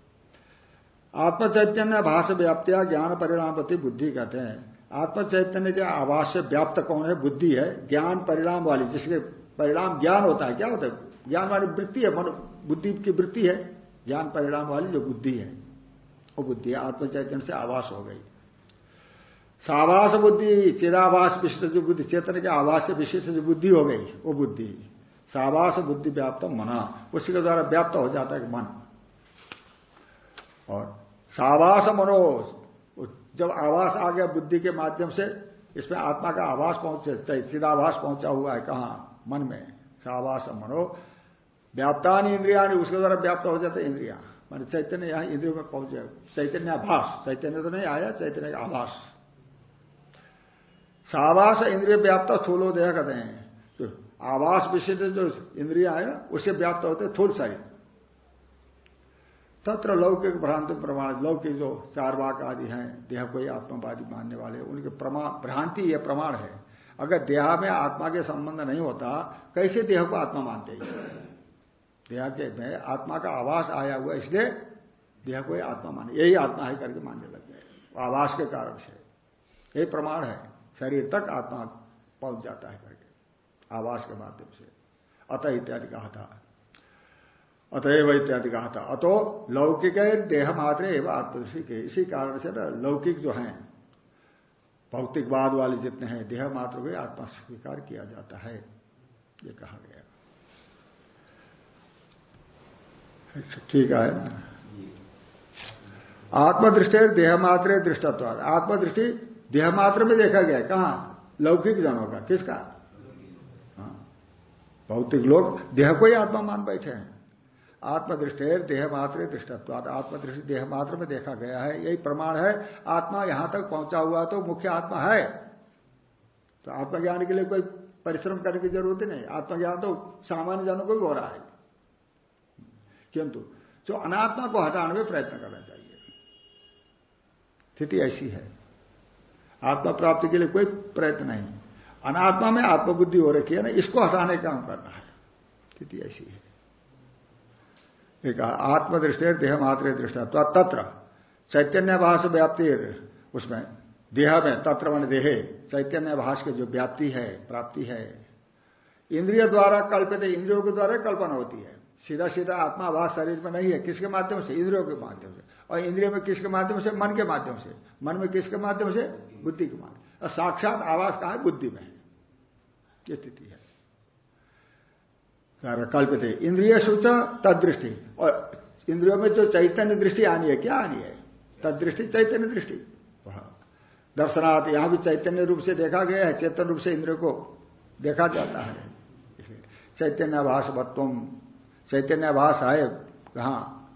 आत्मचैतन्य भाष व्याप्तिया ज्ञान परिणामपति बुद्धि कहते हैं। आत्मचैतन्य के से व्याप्त कौन है? बुद्धि है। ज्ञान परिणाम वाली, जिसके परिणाम ज्ञान होता है, क्या होता है? ज्ञान वाली वृत्ति है, मन बुद्धि की वृत्ति है। ज्ञान परिणाम वाली जो बुद्धि है। बुद्धि है आत्म चैतन्य से आवास हो गई। सावास बुद्धि, चिदावास विशिष्ट जो बुद्धि, चेतन के आवास से विशिष्ट जो बुद्धि हो गई, वो बुद्धि। सावास बुद्धि व्याप्त मना, उसी के द्वारा व्याप्त हो जाता है मन। और सावास मनो, जब आवास आ गया बुद्धि के माध्यम से, इसमें आत्मा का आवास पहुँचे चिदावास पहुँचा हुआ है कहा, मन में, सावास मनो, व्याप्तान इंद्रिया उसके द्वारा व्याप्त हो जाते इंद्रिया। मान चैतन्य यहाँ इंद्रियों में पहुँचे चैतन्य आभास। चैतन्य तो नहीं आया, चैतन्य का आभास। सावास इंद्रिय व्याप्त थूलो देह कहते हैं। तो आवास विशिष्ट जो इंद्रिय ना उससे व्याप्त होते थूल शरीर। तत्र लौकिक भ्रांति प्रमाण, लौकिक जो चार वाक आदि हैं, देह को ही आत्मवादी मानने वाले, उनके प्रमाण भ्रांति यह प्रमाण है। अगर देहा में आत्मा के संबंध नहीं होता, कैसे देह को आत्मा मानते हैं? देह के में आत्मा का आवास आया हुआ, इसलिए देह को आत्मा माने, यही आत्मा है करके मानने लग गए। आवास के कारण से। यही प्रमाण है, शरीर तक आत्मा पहुँच जाता है करके, आवास के माध्यम से। अतः इत्यादि कहा था। अतएव इत्यादि कहा था। अतो लौकिक देह मात्र एवं आत्मदृष्टि के। इसी कारण से ना, लौकिक जो है, भौतिकवाद वाले जितने हैं, देह मात्र को आत्मा स्वीकार किया जाता है, ये कहा गया। ठीक है। आत्मदृष्टि देह मात्र दृष्टत्व आत्मदृष्टि देह मात्र में देखा गया कहा? लौकिक जनों का। किसका? हाँ। भौतिक लोग, देह को ही आत्मा मान बैठे हैं। आत्मदृष्टि देह मात्र दृष्टत्व आत्मदृष्टि देह मात्र में देखा गया है। यही प्रमाण है। आत्मा यहाँ तक पहुँचा हुआ तो मुख्य आत्मा है। तो आत्मज्ञान के लिए कोई परिश्रम करने की ज़रूरत ही नहीं। आत्मज्ञान तो सामान्य जनों को भी हो रहा है। किंतु जो अनात्मा को हटाने में प्रयत्न करना चाहिए। स्थिति ऐसी है। आत्मा प्राप्ति के लिए कोई प्रयत्न नहीं। अनात्मा में आत्मबुद्धि हो रखी है ना, इसको हटाने का काम करना है। स्थिति ऐसी है। एक आत्मदृष्टि देह मात्र दृष्टि। तत्र चैतन्य भाष व्याप्ति उसमें, देह में, तत्र मन देहे चैतन्य भाष की जो व्याप्ति है, प्राप्ति है, इंद्रिय द्वारा कल्पित, इंद्रियों के द्वारा कल्पना होती है। सीधा सीधा आत्माभास शरीर में नहीं है, किसके माध्यम से? इंद्रियों के माध्यम से। और इंद्रियों में किसके माध्यम से? मन के माध्यम से। मन में किसके माध्यम से? बुद्धि के माध्यम और साक्षात आवास कहा है? बुद्धि में ये स्थिति है। कल्पित इंद्रिय सूच तदृष्टि। और इंद्रियों में जो चैतन्य दृष्टि आनी है, क्या आनी है? तदृष्टि, चैतन्य दृष्टि। दर्शनार्थ, यहाँ भी चैतन्य रूप से देखा गया है। चैतन्य रूप से इंद्रियों को देखा जाता है। चैतन्य आभास भत्वम चैतन्य आभास है कहा?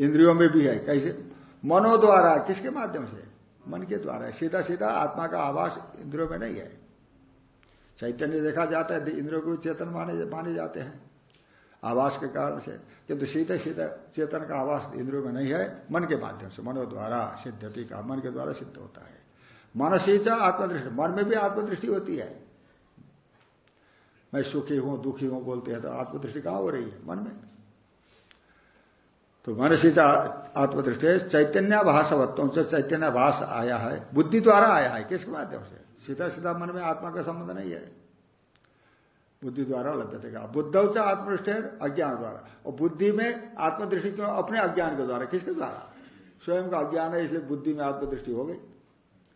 इंद्रियों में भी है, कैसे? मनो द्वारा, किसके माध्यम से? मन के द्वारा सीधा सीधा आत्मा का आवास इंद्रियों में नहीं है। चैतन्य देखा जाता है, इंद्रियों को चेतन माने माने जाते हैं। आवास के कारण से। किंतु सीधे सीधे चेतन का आवास इंद्रियों में नहीं है, मन के माध्यम से। मनो द्वारा सिद्धति का, मन के द्वारा सिद्ध होता है। मनसीचा आत्मदृष्टि। मन में भी आत्मदृष्टि होती है। मैं सुखी हूँ, दुखी हूँ बोलते हैं तो आत्मदृष्टि कहाँ हो रही है? मन में। तो मनसीचा आत्मदृष्टि है चैतन्य भाषवत्व से चैतन्य भाष आया है। बुद्धि द्वारा आया है, किसके माध्यम से? सीधा सीधा मन में आत्मा का संबंध नहीं है। बुद्धि द्वारा लभ्यते का बुद्धव से आत्मदृष्टि है, अज्ञान द्वारा। और बुद्धि में आत्मदृष्टि क्यों? अपने अज्ञान के द्वारा। किसके द्वारा? स्वयं का अज्ञान है, इसलिए बुद्धि में आत्मदृष्टि हो गई।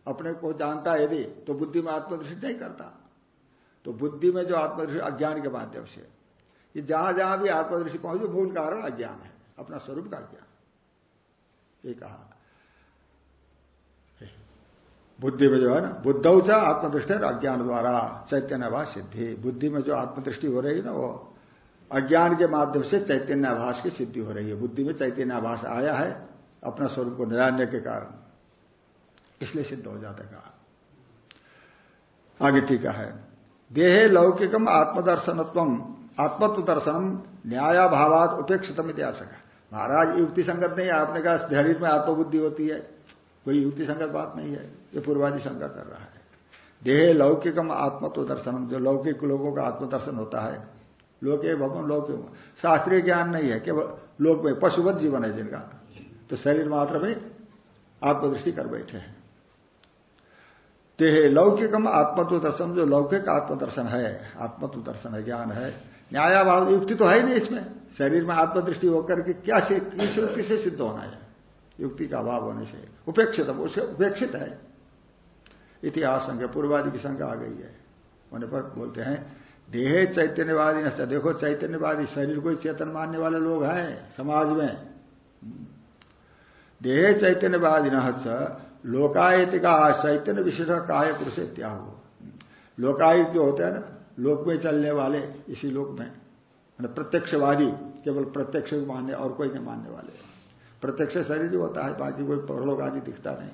अपने को जानता यदि तो बुद्धि में आत्मदृष्टि नहीं करता। तो बुद्धि में जो आत्मदृष्टि, अज्ञान के माध्यम से। ये जहाँ जहाँ भी आत्मदृष्टि पहुँचे मूल कारण अज्ञान है, अपना स्वरूप का ज्ञान ये कहा। बुद्धि में जो है ना, बुद्धौ च आत्मदृष्टि अज्ञान द्वारा चैतन्यभाष सिद्धि। बुद्धि में जो आत्मदृष्टि हो रही है ना, वो अज्ञान के माध्यम से चैतन्यभाष की सिद्धि हो रही है। बुद्धि में चैतन्य चैतन्यभाष आया है, अपना स्वरूप को जानने के कारण। इसलिए सिद्ध हो जाता कहा। आगे टीका है। देहे लौकिकम आत्मदर्शनत्व आत्मत्व दर्शनम न्यायाभावाद उपेक्षितम इतिहास महाराज युक्ति संगत नहीं है, आपने कहा शरीर में आत्मबुद्धि होती है। कोई युक्ति संगत बात नहीं है, ये पूर्वादि शंका कर रहा है। देह लौकिकम आत्मत्व दर्शनम जो लौकिक लोगों का आत्मदर्शन होता है। लोके भगवान लौकिक शास्त्रीय ज्ञान नहीं है, केवल लोक में पशुवत जीवन है जिनका। तो शरीर मात्र में आत्मदृष्टि कर बैठे हैं। देह लौकिकम आत्मत्व दर्शन जो लौकिक आत्मदर्शन है आत्मत्व दर्शन है, ज्ञान है। न्यायाभाव युक्ति तो है ही नहीं इसमें। शरीर में आत्मदृष्टि होकर के क्या किस युक्ति से सिद्ध होना है? युक्ति का अभाव होने से। उपेक्षित उसे उपेक्षित है। इतिहास संख्या, पूर्वादि की संख्या आ गई है। होने पर बोलते हैं, देह चैतन्यवादी न देखो चैतन्यवादी शरीर को चेतन मानने वाले लोग हैं समाज में। देह चैतन्यवादी न लोकायत का चैतन्य विशेष काय पुरुष इत्याग लोकायत जो होते हैं ना, लोक में चलने वाले इसी लोक में। प्रत्यक्षवादी, केवल प्रत्यक्ष मानने और कोई नहीं मानने वाले। प्रत्यक्ष शरीर ही होता है, बाकी कोई परलोक आदि दिखता नहीं।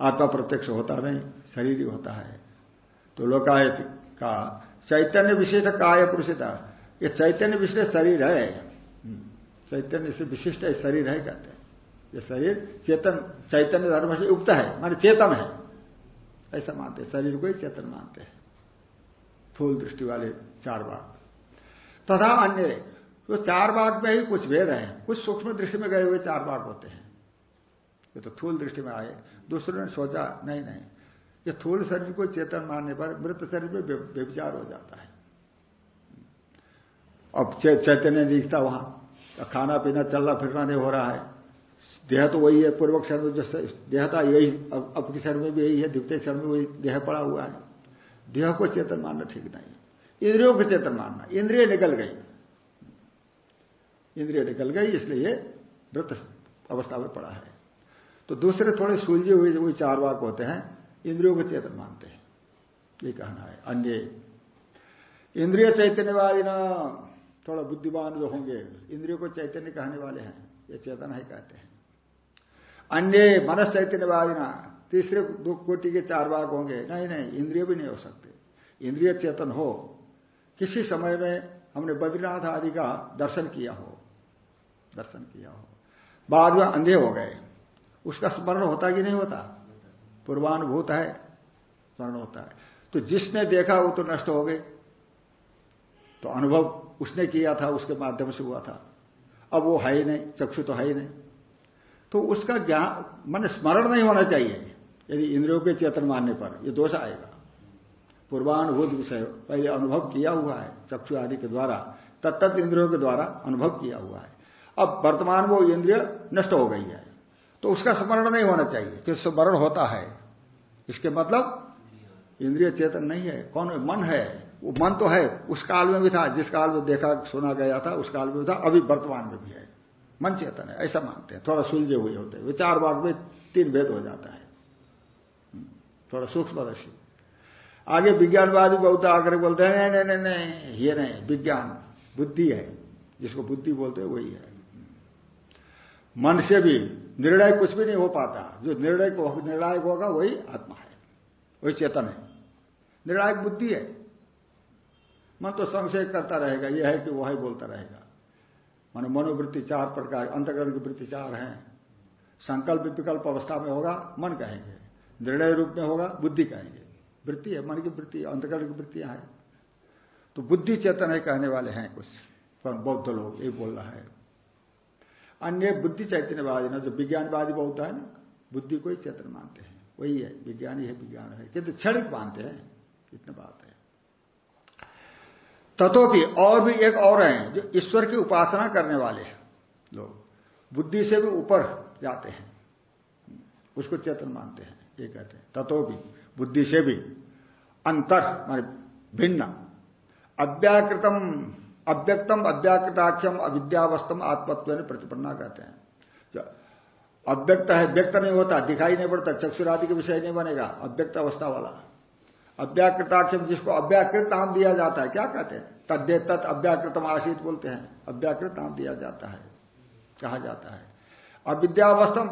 आत्मा प्रत्यक्ष होता नहीं, शरीर ही होता है। तो लोकायत का चैतन्य विशिष्ट काय पुरुषता ये चैतन्य विशिष्ट शरीर है। चैतन्य से विशिष्ट शरीर है कहते हैं। ये शरीर चेतन, चैतन्य धर्म से युक्त है, माने चेतन है। ऐसा मानते शरीर को ही चेतन मानते हैं। फूल दृष्टि वाले चार बाग तथा अन्य तो चार बाग में ही कुछ भेद है, कुछ सूक्ष्म दृष्टि में गए हुए चार बाग होते हैं। ये तो थूल दृष्टि में आए, दूसरे ने सोचा, नहीं नहीं। ये थूल शरीर को चेतन मानने पर मृत शरीर में व्यविचार हो जाता है। अब चैतन्य दिखता वहाँ। खाना पीना चलना फिरना नहीं हो रहा है। देह तो वही है पूर्वक शरीर में जो देह था, यही अब के शरीर में भी यही है, द्वितीय शरीर में वही देह पड़ा हुआ है। देह को चेतन मानना ठीक नहीं। इंद्रियों को चेतन मानना, इंद्रिय निकल गई। इंद्रिय निकल गई, इसलिए वृत अवस्था में पड़ा है। तो दूसरे थोड़े सुलझे हुए, वही चार वाक होते हैं, इंद्रियों को चेतन मानते हैं। ये कहना है। अन्य, इंद्रिय चैतन्यवादी ना थोड़ा बुद्धिमान जो होंगे, इंद्रियों को चैतन्य कहने वाले हैं। ये चेतन है कहते हैं। अन्य मनस चैतन्यवादी ना तीसरे दो कोटि के चार भाग होंगे। नहीं नहीं, इंद्रिय भी नहीं हो सकते। इंद्रिय चेतन हो। किसी समय में हमने बद्रीनाथ आदि का दर्शन किया हो। दर्शन किया हो। बाद में अंधे हो गए। उसका स्मरण होता कि नहीं होता? पूर्वानुभूत है। स्मरण होता है। तो जिसने देखा वो तो नष्ट हो गए। तो अनुभव उसने किया था, उसके माध्यम से हुआ था। अब वो है ही नहीं, चक्षु तो है ही नहीं। तो उसका ज्ञान, मन स्मरण नहीं होना चाहिए, यदि इंद्रियों के चेतन मानने पर यह दोष आएगा। पूर्वानुभूत विषय, पहले अनुभव किया हुआ है, चक्षु आदि के द्वारा तत्त इंद्रियों के द्वारा अनुभव किया हुआ है। अब वर्तमान वो इंद्रिय नष्ट हो गई है तो उसका स्मरण नहीं होना चाहिए तो स्मरण होता है। इसके मतलब इंद्रिय चेतन नहीं है, कौन है? मन है। वो मन तो है उस काल में भी था जिस काल में देखा सुना गया था उस काल में भी था अभी वर्तमान में भी है। मन चेतन है ऐसा मानते हैं। थोड़ा सुलझे हुए होते हैं। विचार बाग में तीन भेद हो जाता है। हम्म, थोड़ा सूक्ष्मदर्शी। आगे विज्ञानवादी बहुत आकर बोलते हैं नहीं नहीं नहीं ये नहीं विज्ञान बुद्धि है। जिसको बुद्धि बोलते हैं वही है। मन से भी निर्णय कुछ भी नहीं हो पाता। जो निर्णय निर्णायक होगा वही आत्मा है। वही चेतन है। निर्णायक बुद्धि है। मन तो संशय करता रहेगा, यह है कि वह है बोलता रहेगा। मान मनोवृत्ति चार प्रकार, अंतकरण की वृत्ति चार है। संकल्प विकल्प अवस्था में होगा, मन कहेंगे। निर्णय रूप में होगा, बुद्धि कहेंगे। वृत्ति है, मन की वृत्ति, अंतकरण की वृत्तियाँ हैं। तो बुद्धि चेतन है कहने वाले हैं कुछ, पर बौद्ध लोग ये बोल रहा है। अन्य बुद्धि चैतन्यवादी, ना जो विज्ञानवादी बहुत है ना, बुद्धि को ही चेतन मानते हैं। वही है, विज्ञानी है, विज्ञान है। किंतु क्षणिक मानते हैं, इतनी बात है। तथोपि और भी एक और हैं, जो ईश्वर की उपासना करने वाले हैं लोग। बुद्धि से भी ऊपर जाते हैं। उसको चेतन मानते हैं, ये कहते हैं। तथोपि बुद्धि से भी। अंतर, मान भिन्न। अव्याकृतम, अव्यक्तम, अव्याकृताख्यम, अविद्यावस्थम आत्मत्व प्रतिपन्ना कहते हैं। अव्यक्त है, व्यक्त नहीं होता, दिखाई नहीं पड़ता, चक्षुरादि के विषय नहीं बनेगा, अव्यक्त अवस्था वाला। अव्याकृताक्षम जिसको अव्याकृत नाम दिया जाता है क्या कहते हैं? तद्दे तत् अव्याकृतम आशित बोलते हैं। अव्याकृत नाम दिया जाता है कहा जाता है। अविद्यावस्थम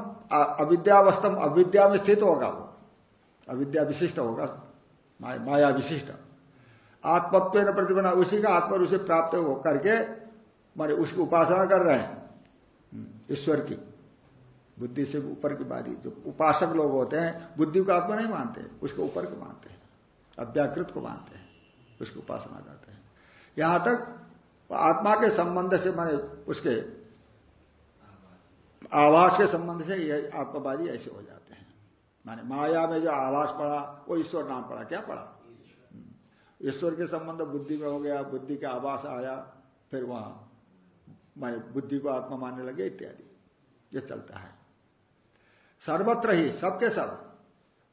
अविद्यावस्थम अविद्या में स्थित होगा वो। अविद्या विशिष्ट होगा माया विशिष्ट। आत्मत्व न उसी का आत्मा उसे प्राप्त हो करके मारे उसकी उपासना कर रहे हैं हम्म, ईश्वर की। बुद्धि से ऊपर की बारी जो उपासक लोग होते हैं बुद्धि को आत्मा नहीं मानते उसको ऊपर के मानते हैं। अव्याकृत को मानते हैं, उसकी उपासना करते हैं। यहाँ तक आत्मा के संबंध से, माने उसके आवास के संबंध से ये आत्मवादी ऐसे हो जाते हैं। माने माया में जो आवास पड़ा, वो ईश्वर नाम पड़ा, क्या पड़ा? ईश्वर के संबंध बुद्धि में हो गया, बुद्धि का आवास आया, फिर वहाँ माने बुद्धि को आत्मा मानने लगे, इत्यादि। ये चलता है। सर्वत्र ही, सबके सब,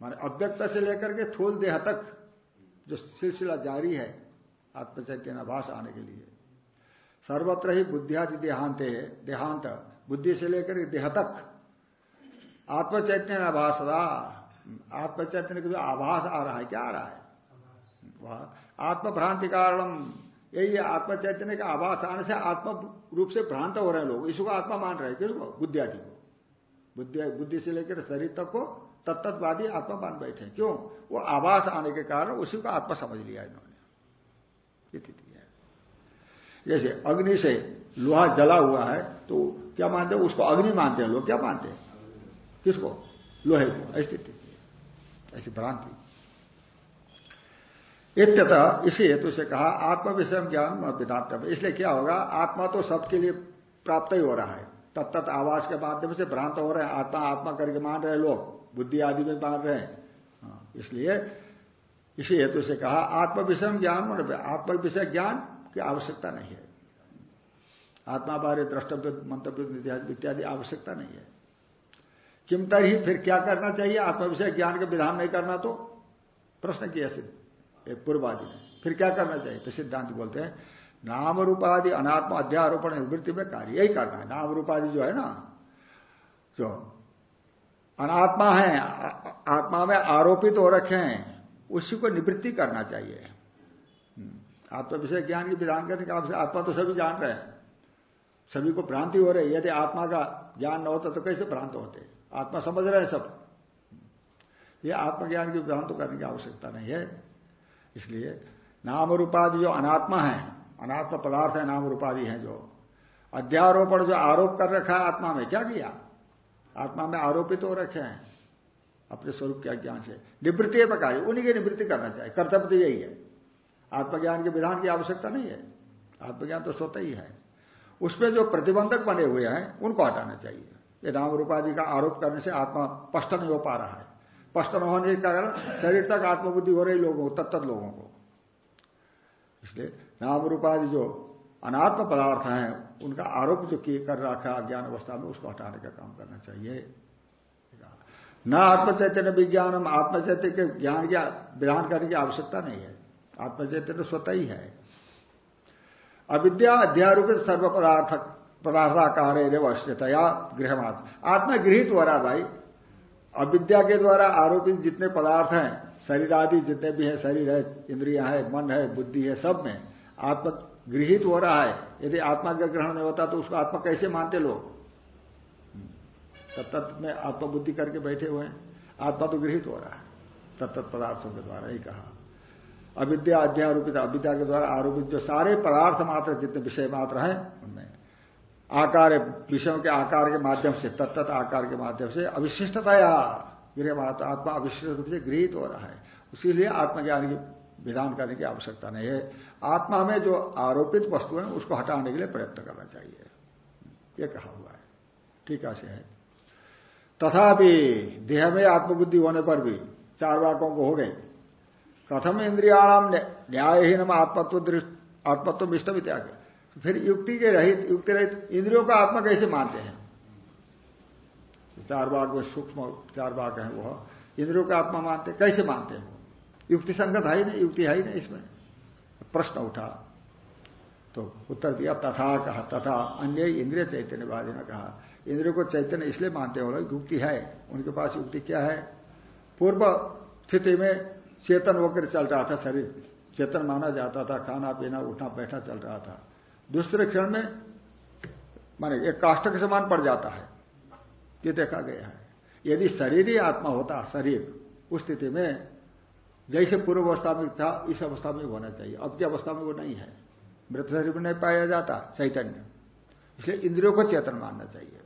माने अव्यक्त से लेकर के थूल देह तक जो सिलसिला जारी है आत्मचैतन्य आभास आने के लिए। सर्वत्र ही बुद्धियादि देहांत है, देहांत, बुद्धि से लेकर देह तक। आत्मचैतन्य आभास आत्मचैतन्य का आभास आ रहा है, क्या आ रहा है? वह, आत्मभ्रांति कारण यही आत्मचैतन्य का आभास आने से आत्म रूप से भ्रांत हो रहे हैं लोग। इसको आत्मा मान रहे हैं, किसको? बुद्धियादि को। बुद्धि से लेकर शरीर तक को तत्तवादी आत्मा मान बैठे क्यों? वो आवास आने के कारण उसी को आत्मा समझ लिया इन्होंने। स्थिति है। जैसे अग्नि से लोहा जला हुआ है तो क्या मानते हैं? उसको अग्नि मानते हैं लोग। क्या मानते हैं? किसको? लोहे को। स्थिति ऐसी भ्रांति। इत्यतः इसी हेतु से कहा, आत्म विषय ज्ञान विदात इसलिए क्या होगा? आत्मा तो सबके लिए प्राप्त ही हो रहा है। तत्त आवास के माध्यम से भ्रांत हो रहे हैं। आत्मा आत्मा करके मान रहे लोग। बुद्धि आदि में मान रहे हैं। हाँ, इसलिए इसी हेतु से कहा आत्म विषय ज्ञान आत्म विषय ज्ञान की आवश्यकता नहीं है। आत्मा बारे द्रष्टव्य मंतव्य इत्यादि आवश्यकता नहीं है। किम ही फिर क्या करना चाहिए? आत्म विषय ज्ञान का विधान नहीं करना तो प्रश्न किया सिद्ध एक पूर्वादि ने। फिर क्या करना चाहिए? तो सिद्धांत बोलते हैं नाम रूपादि अनात्मा अध्यारोपण निवृत्ति में कार्य। यही करना है। नाम रूपादि जो है ना जो अनात्मा है, आत्मा में आरोपित हो रखे हैं, उसी को निवृत्ति करना चाहिए। हम्म। आत्मा विषय ज्ञान की विधान करने का आत्मा तो सभी जान रहे हैं। सभी को भ्रांति हो रही है, यदि आत्मा का ज्ञान न होता तो कैसे भ्रांत होते? आत्मा समझ रहे हैं सब। ये आत्मज्ञान की भ्रांत करने की आवश्यकता नहीं है। इसलिए नाम रूपादि जो अनात्मा है, अनात्म पदार्थ है नाम रूपादि है जो, अध्यारोपण जो आरोप कर रखा है आत्मा में, क्या किया? आत्मा में आरोपित हो रखे हैं। अपने स्वरूप के अज्ञान से। निवृत्ति प्रकार उन्हीं की निवृत्ति करना चाहिए। कर्तव्य तो यही है। आत्मज्ञान के विधान की आवश्यकता नहीं है। आत्मज्ञान तो स्वतः ही है। उसमें जो प्रतिबंधक बने हुए हैं, उनको हटाना चाहिए। ये नाम रूपादि का आरोप करने से आत्मा स्पष्ट नहीं हो पा रहा है। स्पष्ट न होने के कारण शरीर तक आत्मबुद्धि हो रही लोगों को तत्त लोगों को। इसलिए नाम रूपादि जो अनात्म पदार्थ हैं, उनका आरोप जो किए कर रखा ज्ञान अवस्था में, उसको हटाने का काम करना चाहिए। न आत्मचैतन्य विज्ञान हम आत्मचैत्य के ज्ञान की विधान करने की आवश्यकता नहीं है। आत्मचैतन्य स्वतः ही है। अविद्या अध्यारूपित सर्व पदार्थ पदार्थाकार अश्यतया गृह आत्मा गृहित हो रहा भाई। अविद्या के द्वारा आरोपित जितने पदार्थ हैं, शरीर आदि जितने भी हैं, शरीर है, इंद्रिया है, मन है, बुद्धि है, सब में आत्मा गृहित हो रहा है। यदि आत्मा का ग्रहण नहीं होता तो उसको आत्मा कैसे मानते लोग? तत्त में आत्मबुद्धि करके बैठे हुए हैं। आत्मा तो गृहित हो रहा है। तत्त पदार्थों के द्वारा ही कहा। अविद्या, अध्यारोपित, अविद्या के द्वारा आरोपित जो सारे पदार्थ मात्र, जितने विषय मात्र हैं, उनमें। आकार विषयों के आकार के माध्यम से, तत्त आकार के माध्यम से अविशिष्टता या गृह आत्मा अविशिष्ट रूप से गृहित हो रहा है। उसी उसीलिए आत्मज्ञान की विधान करने की आवश्यकता नहीं है। आत्मा में जो आरोपित वस्तु है, उसको हटाने के लिए प्रयत्न करना चाहिए। ये कहा हुआ है। ठीक से है। तथापि देह में आत्मबुद्धि होने पर भी चार वाकों को हो गए प्रथम इंद्रियाणाम न्यायहीन आत्मत्व आत्मत्व इष्टम त्याग फिर युक्ति के रहित युक्ति रहित इंद्रियों का आत्मा कैसे मानते हैं? चार बाग सूक्ष्म चार बाग है वह इंद्रियों का आत्मा मानते कैसे मानते हैं युक्ति संगत है ही नहीं, युक्ति है ही नहीं इसमें। प्रश्न उठा तो उत्तर दिया, तथा कहा, तथा अन्य इंद्रिय चैतन्यवादी ने कहा। इंद्रियों को चैतन्य इसलिए मानते हो लोग युक्ति है, उनके पास युक्ति क्या है? पूर्व स्थिति में चेतन होकर चल रहा था शरीर, चेतन माना जाता था, खाना, पीना, उठना, बैठना चल रहा था। दूसरे क्षण में, माने एक काष्ट के समान पड़ जाता है, ये देखा गया है। यदि शरीर ही आत्मा होता, शरीर, उस स्थिति में जैसे पूर्व अवस्था में था, इस अवस्था में होना चाहिए। अब की अवस्था में वो नहीं है। मृत शरीर में नहीं पाया जाता, चैतन्य। इसलिए इंद्रियों को चेतन मानना चाहिए।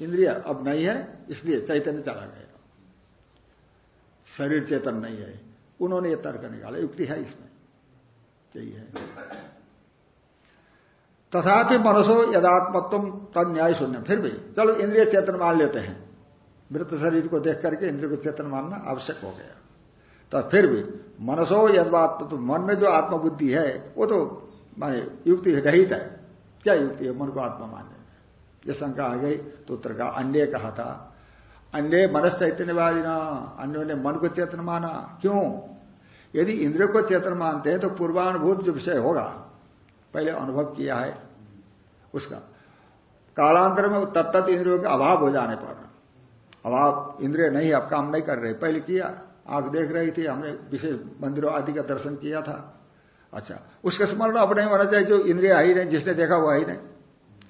इंद्रिय अब नहीं है, इसलिए चैतन्य चला गया। शरीर चेतन नहीं है। उन्होंने यह तर्क निकाला, युक्ति है इसमें। यही है। तथापि मनसो यदात्मत्व तद न्याय शून्य। फिर भी, चलो इंद्रिय चेतन मान लेते हैं। मृत शरीर को देख करके इंद्रिय को चेतन मानना आवश्यक हो गया। तो फिर भी मनसो यदात्म तो मन में जो आत्मबुद्धि है, वो तो माने युक्ति रहित है। क्या युक्ति है? मन को आत्मा मानने में। ये शंका आ गई तो उत्तर का अन्य कहा था, अन्य मनस चैतन्यवादी ना अन्यों ने मन को चेतन माना। क्यों? यदि इंद्रियों को चेतन मानते हैं तो पूर्वानुभूत जो विषय होगा, पहले अनुभव किया है उसका। कालांतर में तत्त इंद्रियों के अभाव हो जाने पर, अभाव इंद्रिय नहीं, अब काम नहीं कर रहे, पहले किया। आँख देख रही थी, हमने विशेष मंदिरों आदि का दर्शन किया था। अच्छा उसका स्मरण अब नहीं होना चाहिए जो इंद्रिय ही नहीं, जिसने देखा हुआ ही नहीं।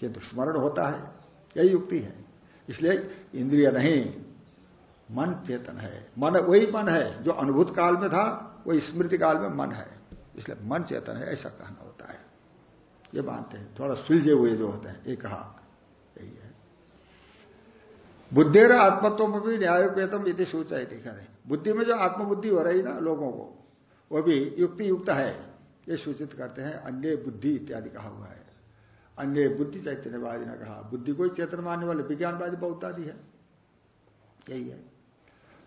किंतु स्मरण होता है, यही युक्ति है। इसलिए इंद्रिय नहीं, मन चेतन है। मन वही मन है, जो अनुभूत काल में था, वही स्मृति काल में मन है। इसलिए मन चेतन है, ऐसा कहना होता है। ये मानते हैं, थोड़ा सुलझे हुए जो होते हैं, ये कहा। बुद्धि आत्मत्व में भी न्यायोपेतम यदि सोचा है बुद्धि में जो आत्मबुद्धि हो रही ना लोगों को, वो भी युक्ति युक्त है। ये सूचित करते हैं, अन्य बुद्धि इत्यादि कहा हुआ है। अन्य बुद्धि चैतन्यवादी ने कहा, बुद्धि को चेतन मानने वाले विज्ञानवादी बहुत आदि है। यही है।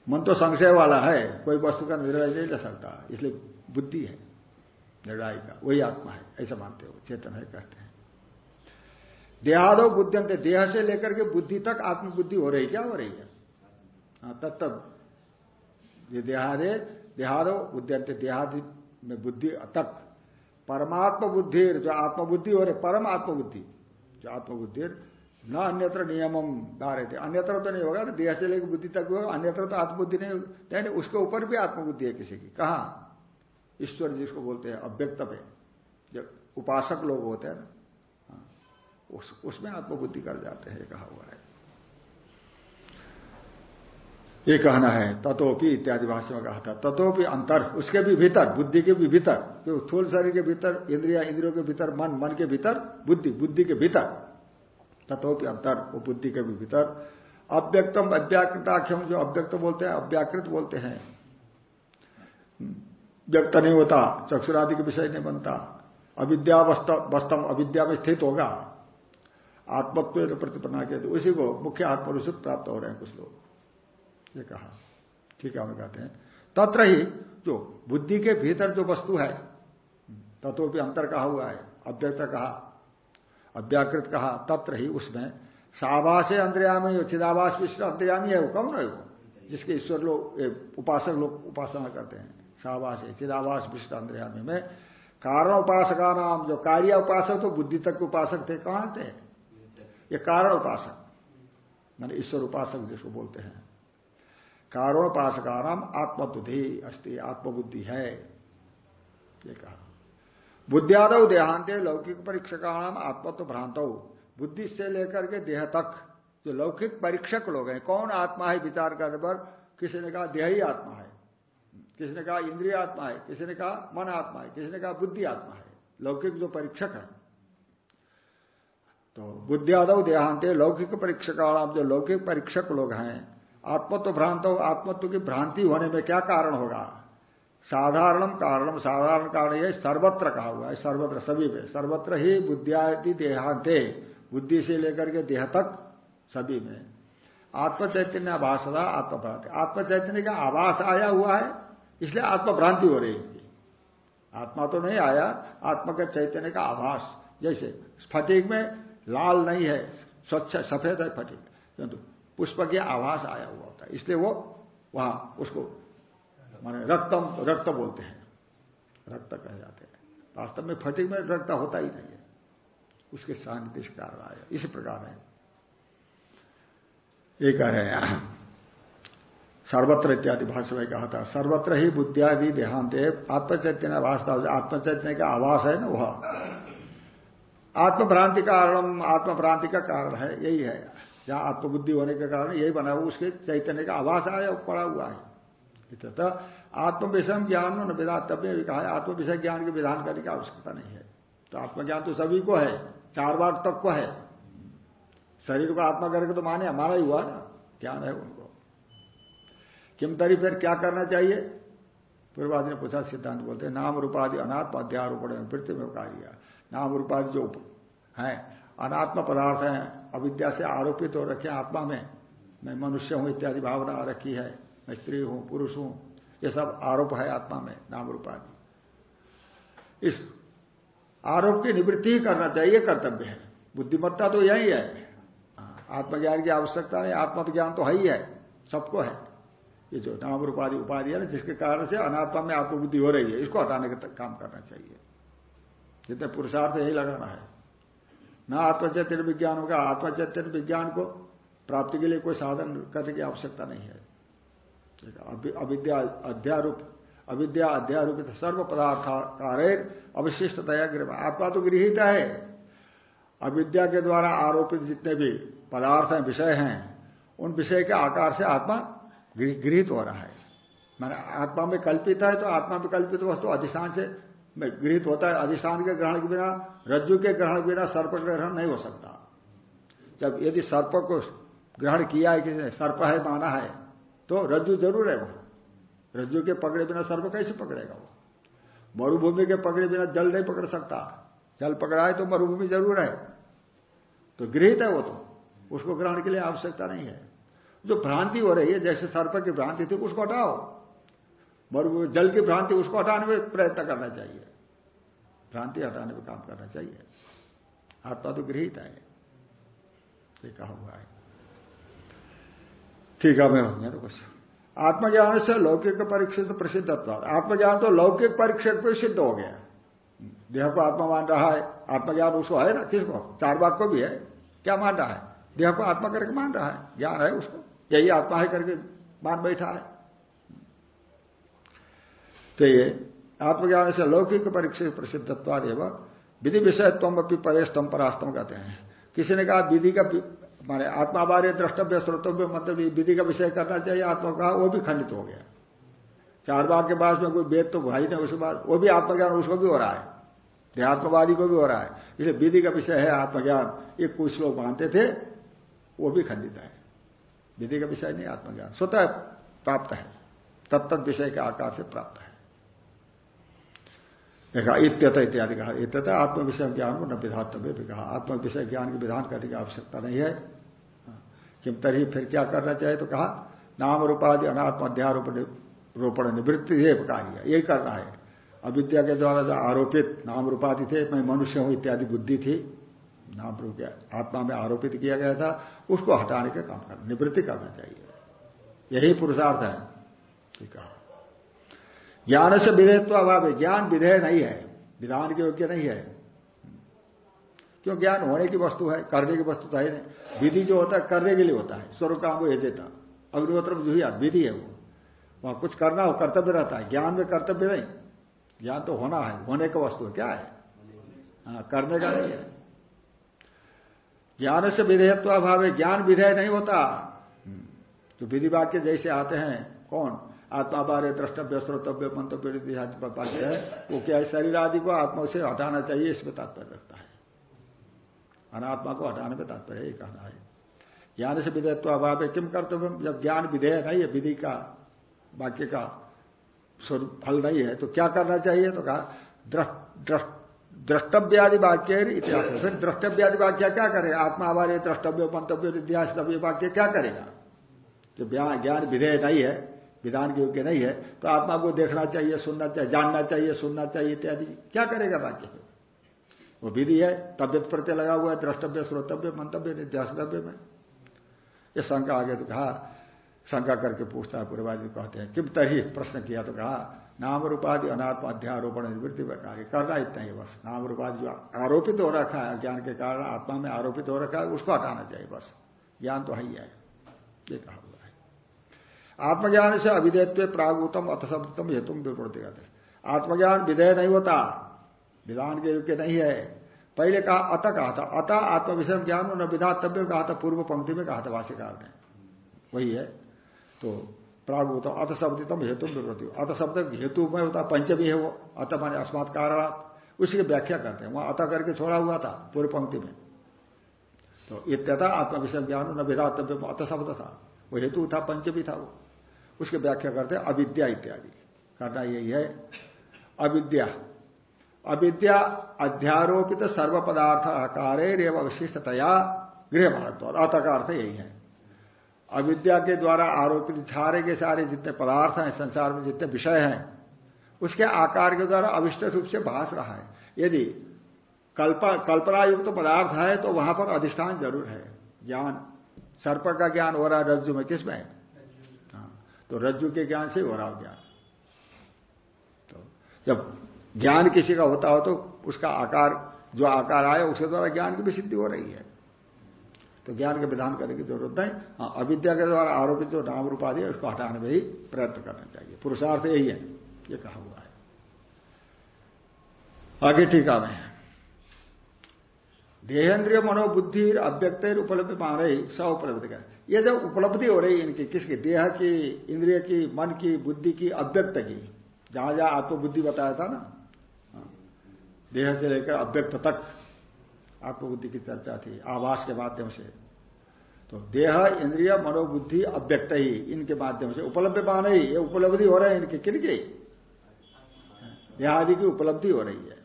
मन तो संशय वाला है, कोई वस्तु का निर्णय नहीं ले सकता, इसलिए बुद्धि है निर्णय का वही आत्मा है, ऐसा मानते हो, चेतन है कहते हैं। देहादो बुद्धियंत देह से लेकर के बुद्धि तक आत्मबुद्धि हो रही क्या हो रही है? हाँ, तब तब। ये देहादे देहादो बुद्धियंत देहादि में बुद्धि तक। परमात्म बुद्धि जो आत्मबुद्धि हो रही परम आत्मबुद्धि जो आत्मबुद्धि न अन्यत्र नियमम रहे थे। अन्यत्र तो नहीं होगा ना देह से लेकर बुद्धि तक होगा अन्यत्र तो आत्मबुद्धि नहीं नहीं उसके ऊपर भी आत्मबुद्धि है किसी की। कहा? ईश्वर जिसको बोलते हैं अव्यक्त पे जब उपासक लोग होते हैं ना उस, उसमें आत्मबुद्धि कर जाते हैं कहा हुआ है। ये कहना है तत्वपि इत्यादि भाषा में कहा था तत्वपि अंतर उसके भी भीतर बुद्धि के भी भीतर जो थूल शरीर के भीतर इंद्रिया इंद्रियों के भीतर मन मन के भीतर बुद्धि बुद्धि के भीतर तत्वपि अंतर वो बुद्धि के भी भीतर। अव्यक्तम अव्याकृताख्यम जो अव्यक्त बोलते हैं अव्याकृत बोलते हैं। व्यक्त नहीं होता चक्षुरादि के विषय नहीं बनता। अविद्या वस्तम अविद्या में स्थित होगा। आत्मत्व प्रतिपन्ना के तो उसी को मुख्य आत्मरूप से प्राप्त हो रहे हैं कुछ लोग। ये कहा। ठीक है, हम कहते हैं। तत्र ही जो बुद्धि के भीतर जो वस्तु है, तत्व भी अंतर कहा हुआ है, अव्यक्त कहा, अव्याकृत कहा, तत्र ही उसमें सावास अंतर्यामी हो चिदावास विश्व अंतर्यामी है वो। कौन है वो? जिसके ईश्वर लोग उपासक लोग उपासना करते हैं। सावास है चिदावास विश्व अंतर्यामी में कारण उपासका नाम, जो कार्य उपासक तो बुद्धि तक उपासक थे कहाँ थे? ये कारण उपासक। मान ईश्वर उपासक जिसको बोलते हैं। कारण उपासका नाम आत्मबुद्धि अस्थि आत्मबुद्धि है। ये कहा बुद्धियादव देहांत, लौकिक परीक्षका नाम आत्मत्व भ्रांत। बुद्धि से लेकर के देह तक जो लौकिक परीक्षक लोग हैं, कौन आत्मा है विचार करने पर? किसी ने कहा देह ही आत्मा है। किसी ने कहा इंद्रिय आत्मा है। किसी ने कहा मन आत्मा है। किसी ने कहा बुद्धि आत्मा है। लौकिक जो परीक्षक है तो बुद्धियादव देहांत लौकिक परीक्षक आप जो लौकिक परीक्षक लोग हैं। आत्मत्व भ्रांत हो आत्मत्व की भ्रांति होने में क्या कारण होगा? साधारणम कारणम साधारण कारण ये सर्वत्र कहा हुआ है, सर्वत्र, सभी में। सर्वत्र ही बुद्धियादि देहांते बुद्धि से लेकर के देह तक, सभी में। आत्मचैतन्य आभास था आत्मभ्रांति। आत्मचैतन्य का आभास आया हुआ है, इसलिए आत्मभ्रांति हो रही है। आत्मा तो नहीं आया, आत्मा का चैतन्य का आभास, जैसे स्फटिक में लाल नहीं है, स्वच्छ, सफ़ेद है फटीक किंतु पुष्प के आभास आया हुआ होता है। इसलिए वो वहाँ उसको माने रक्तम, रक्त बोलते हैं। रक्त कहे जाते हैं। वास्तव में फटिक में रक्त होता ही नहीं है। उसके सानिध्य से कारण आया? इसी प्रकार है। ये कह रहे हैं, सर्वत्र इत्यादि भाषा में कहा था, सर्वत्र ही बुद्धियादि देहांत, आत्मचैतन्य वास्तव आत्मचैतन्य का आवास है ना वह। आत्मभ्रांति कारण आत्मभ्रांति का कारण है, यही है। जहाँ आत्मबुद्धि होने के कारण यही बना हुआ, उसके चैतन्य का आवास आया, पड़ा हुआ है। आत्म विषय ज्ञान विधान तब भी कहा आत्म विषय ज्ञान के विधान करने की आवश्यकता नहीं है। तो आत्मज्ञान तो सभी को है, चार बार तक को है। शरीर को आत्मा करके तो माने, हमारा ही हुआ ना, ज्ञान है उनको। किम तरी फिर क्या करना चाहिए? पूर्वादि ने पूछा, सिद्धांत बोलते हैं, नाम रूपादि अनात्म, अध्यारोपण वृत्ति में कार्य नाम रूपादि जो है, अनात्म पदार्थ है, अविद्या से आरोपित हो रखे आत्मा में। मैं मनुष्य हूँ, इत्यादि भावना रखी है। मैं स्त्री हूँ, पुरुष हूँ, ये सब आरोप है आत्मा में, नाम रूपादि इस आरोप की निवृत्ति ही करना चाहिए कर्तव्य है। बुद्धिमत्ता तो यही है। आत्मज्ञान की आवश्यकता नहीं आत्म ज्ञान तो है ही है, सबको है। ये जो नाम रूपाधि उपाधि है ना, जिसके कारण से अनात्मा में आत्मबुद्धि हो रही है, इसको हटाने का काम करना चाहिए। जितने पुरुषार्थ यही लगाना है। न आत्मचैतन्य विज्ञान होगा आत्मचैतन्य विज्ञान को प्राप्ति के लिए कोई साधन करने की आवश्यकता नहीं है। अविद्या, अध्यारूप, अविद्या अध्यारूपित सर्व पदार्थ कार्य अवशिष्ट दया गृह आत्मा तो गृहित है। अविद्या के द्वारा आरोपित जितने भी पदार्थ हैं, विषय हैं, उन विषय के आकार से आत्मा गृहित हो रहा है। मैंने आत्मा में कल्पित है तो आत्मा में कल्पित वस्तु अधिष्ठान से गृहित होता है, अधिष्ठान के ग्रहण के बिना, रज्जु के ग्रहण के बिना सर्प का ग्रहण नहीं हो सकता। जब यदि सर्प को ग्रहण किया है किसी सर्प है, माना है तो रज्जु ज़रूर है वो रज्जु के पकड़े बिना सर्प कैसे पकड़ेगा वो? मरुभूमि के पकड़े बिना जल नहीं पकड़ सकता। जल पकड़ा है तो मरुभूमि ज़रूर है। तो गृहित है वो तो। उसको ग्रहण के लिए आवश्यकता नहीं है। जो भ्रांति हो रही है, जैसे सर्प की भ्रांति थी, उसको हटाओ। मरु जल की भ्रांति, उसको हटाने में प्रयत्न करना चाहिए। भ्रांति हटाने में काम करना चाहिए। आत्मा तो गृहित है। ये कहा हुआ है। ठीक है, मैं होंगे तो कुछ आत्मज्ञान से लौकिक परीक्षित प्रसिद्ध आत्मज्ञान तो लौकिक परीक्षक पर सिद्ध हो गया। देह को आत्मा मान रहा है, आत्मज्ञान उसको है ना? किसको? चार बाग को भी है। क्या मान रहा है? देह को आत्मा करके मान रहा है? ज्ञान है उसको। यही आत्मा है करके मान बैठा है। तो ये आत्मज्ञान से लौकिक परीक्षा प्रसिद्धत्वाद एवं विधि विषयत्व अपनी परेस्तम परास्तम कहते हैं। किसी ने कहा विधि का माने आत्मा बारे द्रष्टव्य, श्रोतव्य मतलब विधि का विषय करना चाहिए, आत्मा का वो भी खंडित हो गया। चार बार के बाद में कोई वेद तो भाई नहीं, उसके बाद वो भी आत्मज्ञान, उसको भी हो रहा है। देहात्मवादी को भी हो रहा है। इसलिए विधि का विषय है आत्मज्ञान, ये कुछ लोग मानते थे, वो भी खंडित है। विधि का विषय नहीं, आत्मज्ञान। स्वतः प्राप्त है। तत्त विषय के आकार से प्राप्त है। देखा इत्यत इत्यादि कहा। इत्यत आत्म विषय ज्ञान को न विधातव्य भी कहा। आत्म विषय ज्ञान के विधान करने की आवश्यकता नहीं है। किम तरी फिर क्या करना चाहिए तो कहा, नाम रूपादि अनात्म अध्यारोप रोपण निवृत्ति है कार्य यही करना है। अविद्या के द्वारा जो आरोपित नाम रूपादि थे, मैं मनुष्य हूँ, इत्यादि बुद्धि थी, नाम रूप आत्मा में आरोपित किया गया था, उसको हटाने का काम करना, निवृत्ति करना चाहिए। यही पुरुषार्थ है। ठीक है। ज्ञान से विधेयत्व अभाव है। ज्ञान विधेय नहीं है। विधान के योग्य नहीं है। क्यों? ज्ञान होने की वस्तु है, करने की वस्तु तो है नहीं। विधि जो होता है, करने के लिए होता है। स्वर्ग काम को देता। अग्निहोत्र जो ही विधि है वो। वहाँ कुछ करना हो, कर्तव्य रहता है। ज्ञान में कर्तव्य नहीं। ज्ञान तो होना है। होने का वस्तु है। क्या है? हाँ करने का नहीं है। ज्ञान से विधेयत्व अभाव है। ज्ञान विधेय नहीं होता। तो विधि वाक्य जैसे आते हैं, कौन? आत्मा बारे द्रष्टव्य, श्रोतव्य, मंतव्य वाक्य है वो क्या है? शरीर आदि को आत्मा से हटाना चाहिए, इसमें तात्पर्य रखता है। अनात्मा को हटाने में तात्पर्य ये कहना है। ज्ञान से विधेयत्व अभाव है किम कर्तव्य? जब ज्ञान विधेय नहीं है विधि का, वाक्य का स्वरूप, फल नहीं है तो क्या करना चाहिए? तो कहा द्रष्टव्यादि वाक्य इतिहास फिर द्रष्टव्यादि वाक्य क्या करे? आत्मा हमारे द्रष्टव्य, मंतव्य, इतिहास वाक्य क्या करेगा? जो ज्ञान विधेय नहीं है विधान के योग्य नहीं है तो आत्मा को देखना चाहिए, सुनना चाहिए, जानना चाहिए, सुनना चाहिए इत्यादि। क्या करेगा वाक्य वो विधि है तबियत प्रत्यय लगा हुआ है, द्रष्टव्य, श्रोतव्य, मंतव्य निध्यासव्य में। ये शंका आगे तो कहा, शंका करके पूछता है पूर्वाजी, कहते हैं, किम तरी प्रश्न किया तो कहा, नाम रूपादि अनात्म अध्यारोपण निवृत्ति कार्य करना इतना ही बस। नाम रूपादि जो आरोपित हो रखा है, ज्ञान के कारण आत्मा में आरोपित हो रखा है, उसको हटाना चाहिए बस। ज्ञान तो है ही है। ये कहा हुआ। आत्मज्ञान से अविधेयत्व प्रागुतम अथशब्दतम हेतु विप्रति कहते आत्मज्ञान विधेय नहीं होता, विधान के योग्य नहीं है। पहले कहा, अत कहा था, अत आत्म विषय ज्ञान न विधातव्य कहा था, पूर्व पंक्ति में कहा था भाष्यकार ने। वही है। तो प्रागुतम अत शब्दितम हेतु विप्रति अत शब्द हेतु में होता, पंचमी है वो, अत माने अस्मात कारणात। उसकी व्याख्या करते हैं। वहाँ अत करके छोड़ा हुआ था, पूर्व पंक्ति में। तो इत्यता आत्म विषय ज्ञान न विधातव्य अत शब्द था। वो हेतु था, पंचमी था वो। उसकी व्याख्या करते हैं, अविद्या इत्यादि। करना यही है, अविद्या। अविद्या अध्यारोपित सर्व पदार्थ आकारे विशिष्टतया गृह महत्व अत का अर्थ यही है। अविद्या के द्वारा आरोपित सारे के सारे जितने पदार्थ हैं, संसार में जितने विषय हैं, उसके आकार के द्वारा अविष्ट रूप से भाष रहा है। यदि कल्पना युक्त तो पदार्थ है तो वहाँ पर अधिष्ठान ज़रूर है। ज्ञान, सर्प का ज्ञान हो रहा है रज्जु में, किसमें? तो रज्जु के ज्ञान से हो रहा हो ज्ञान। तो जब ज्ञान किसी का होता हो तो उसका आकार, जो आकार आया उसके द्वारा ज्ञान की भी सिद्धि हो रही है। तो ज्ञान के विधान करने की ज़रूरत नहीं। हाँ अविद्या के द्वारा आरोपित जो नाम रूप आदि है, उसको हटाने में ही प्रयत्न करना चाहिए। पुरुषार्थ यही है, ये कहा हुआ है। आगे टीका में देहेंद्रिय मनोबुद्धि अव्यक्त उपलब्ध मान रही स उपलब्ध कर। ये जब उपलब्धि हो रही है इनकी, किसकी? देह की, इंद्रिय की, मन की, बुद्धि की अव्यक्त की। जहाँ जहाँ आत्मबुद्धि बताया था ना? देह से लेकर अव्यक्त तक आत्मबुद्धि की चर्चा थी, आवास के माध्यम से। तो देह, इंद्रिय, मनोबुद्धि अव्यक्त ही इनके माध्यम से उपलब्ध मान ही। ये उपलब्धि हो रहे हैं इनके किनके? देहादि की उपलब्धि हो रही है।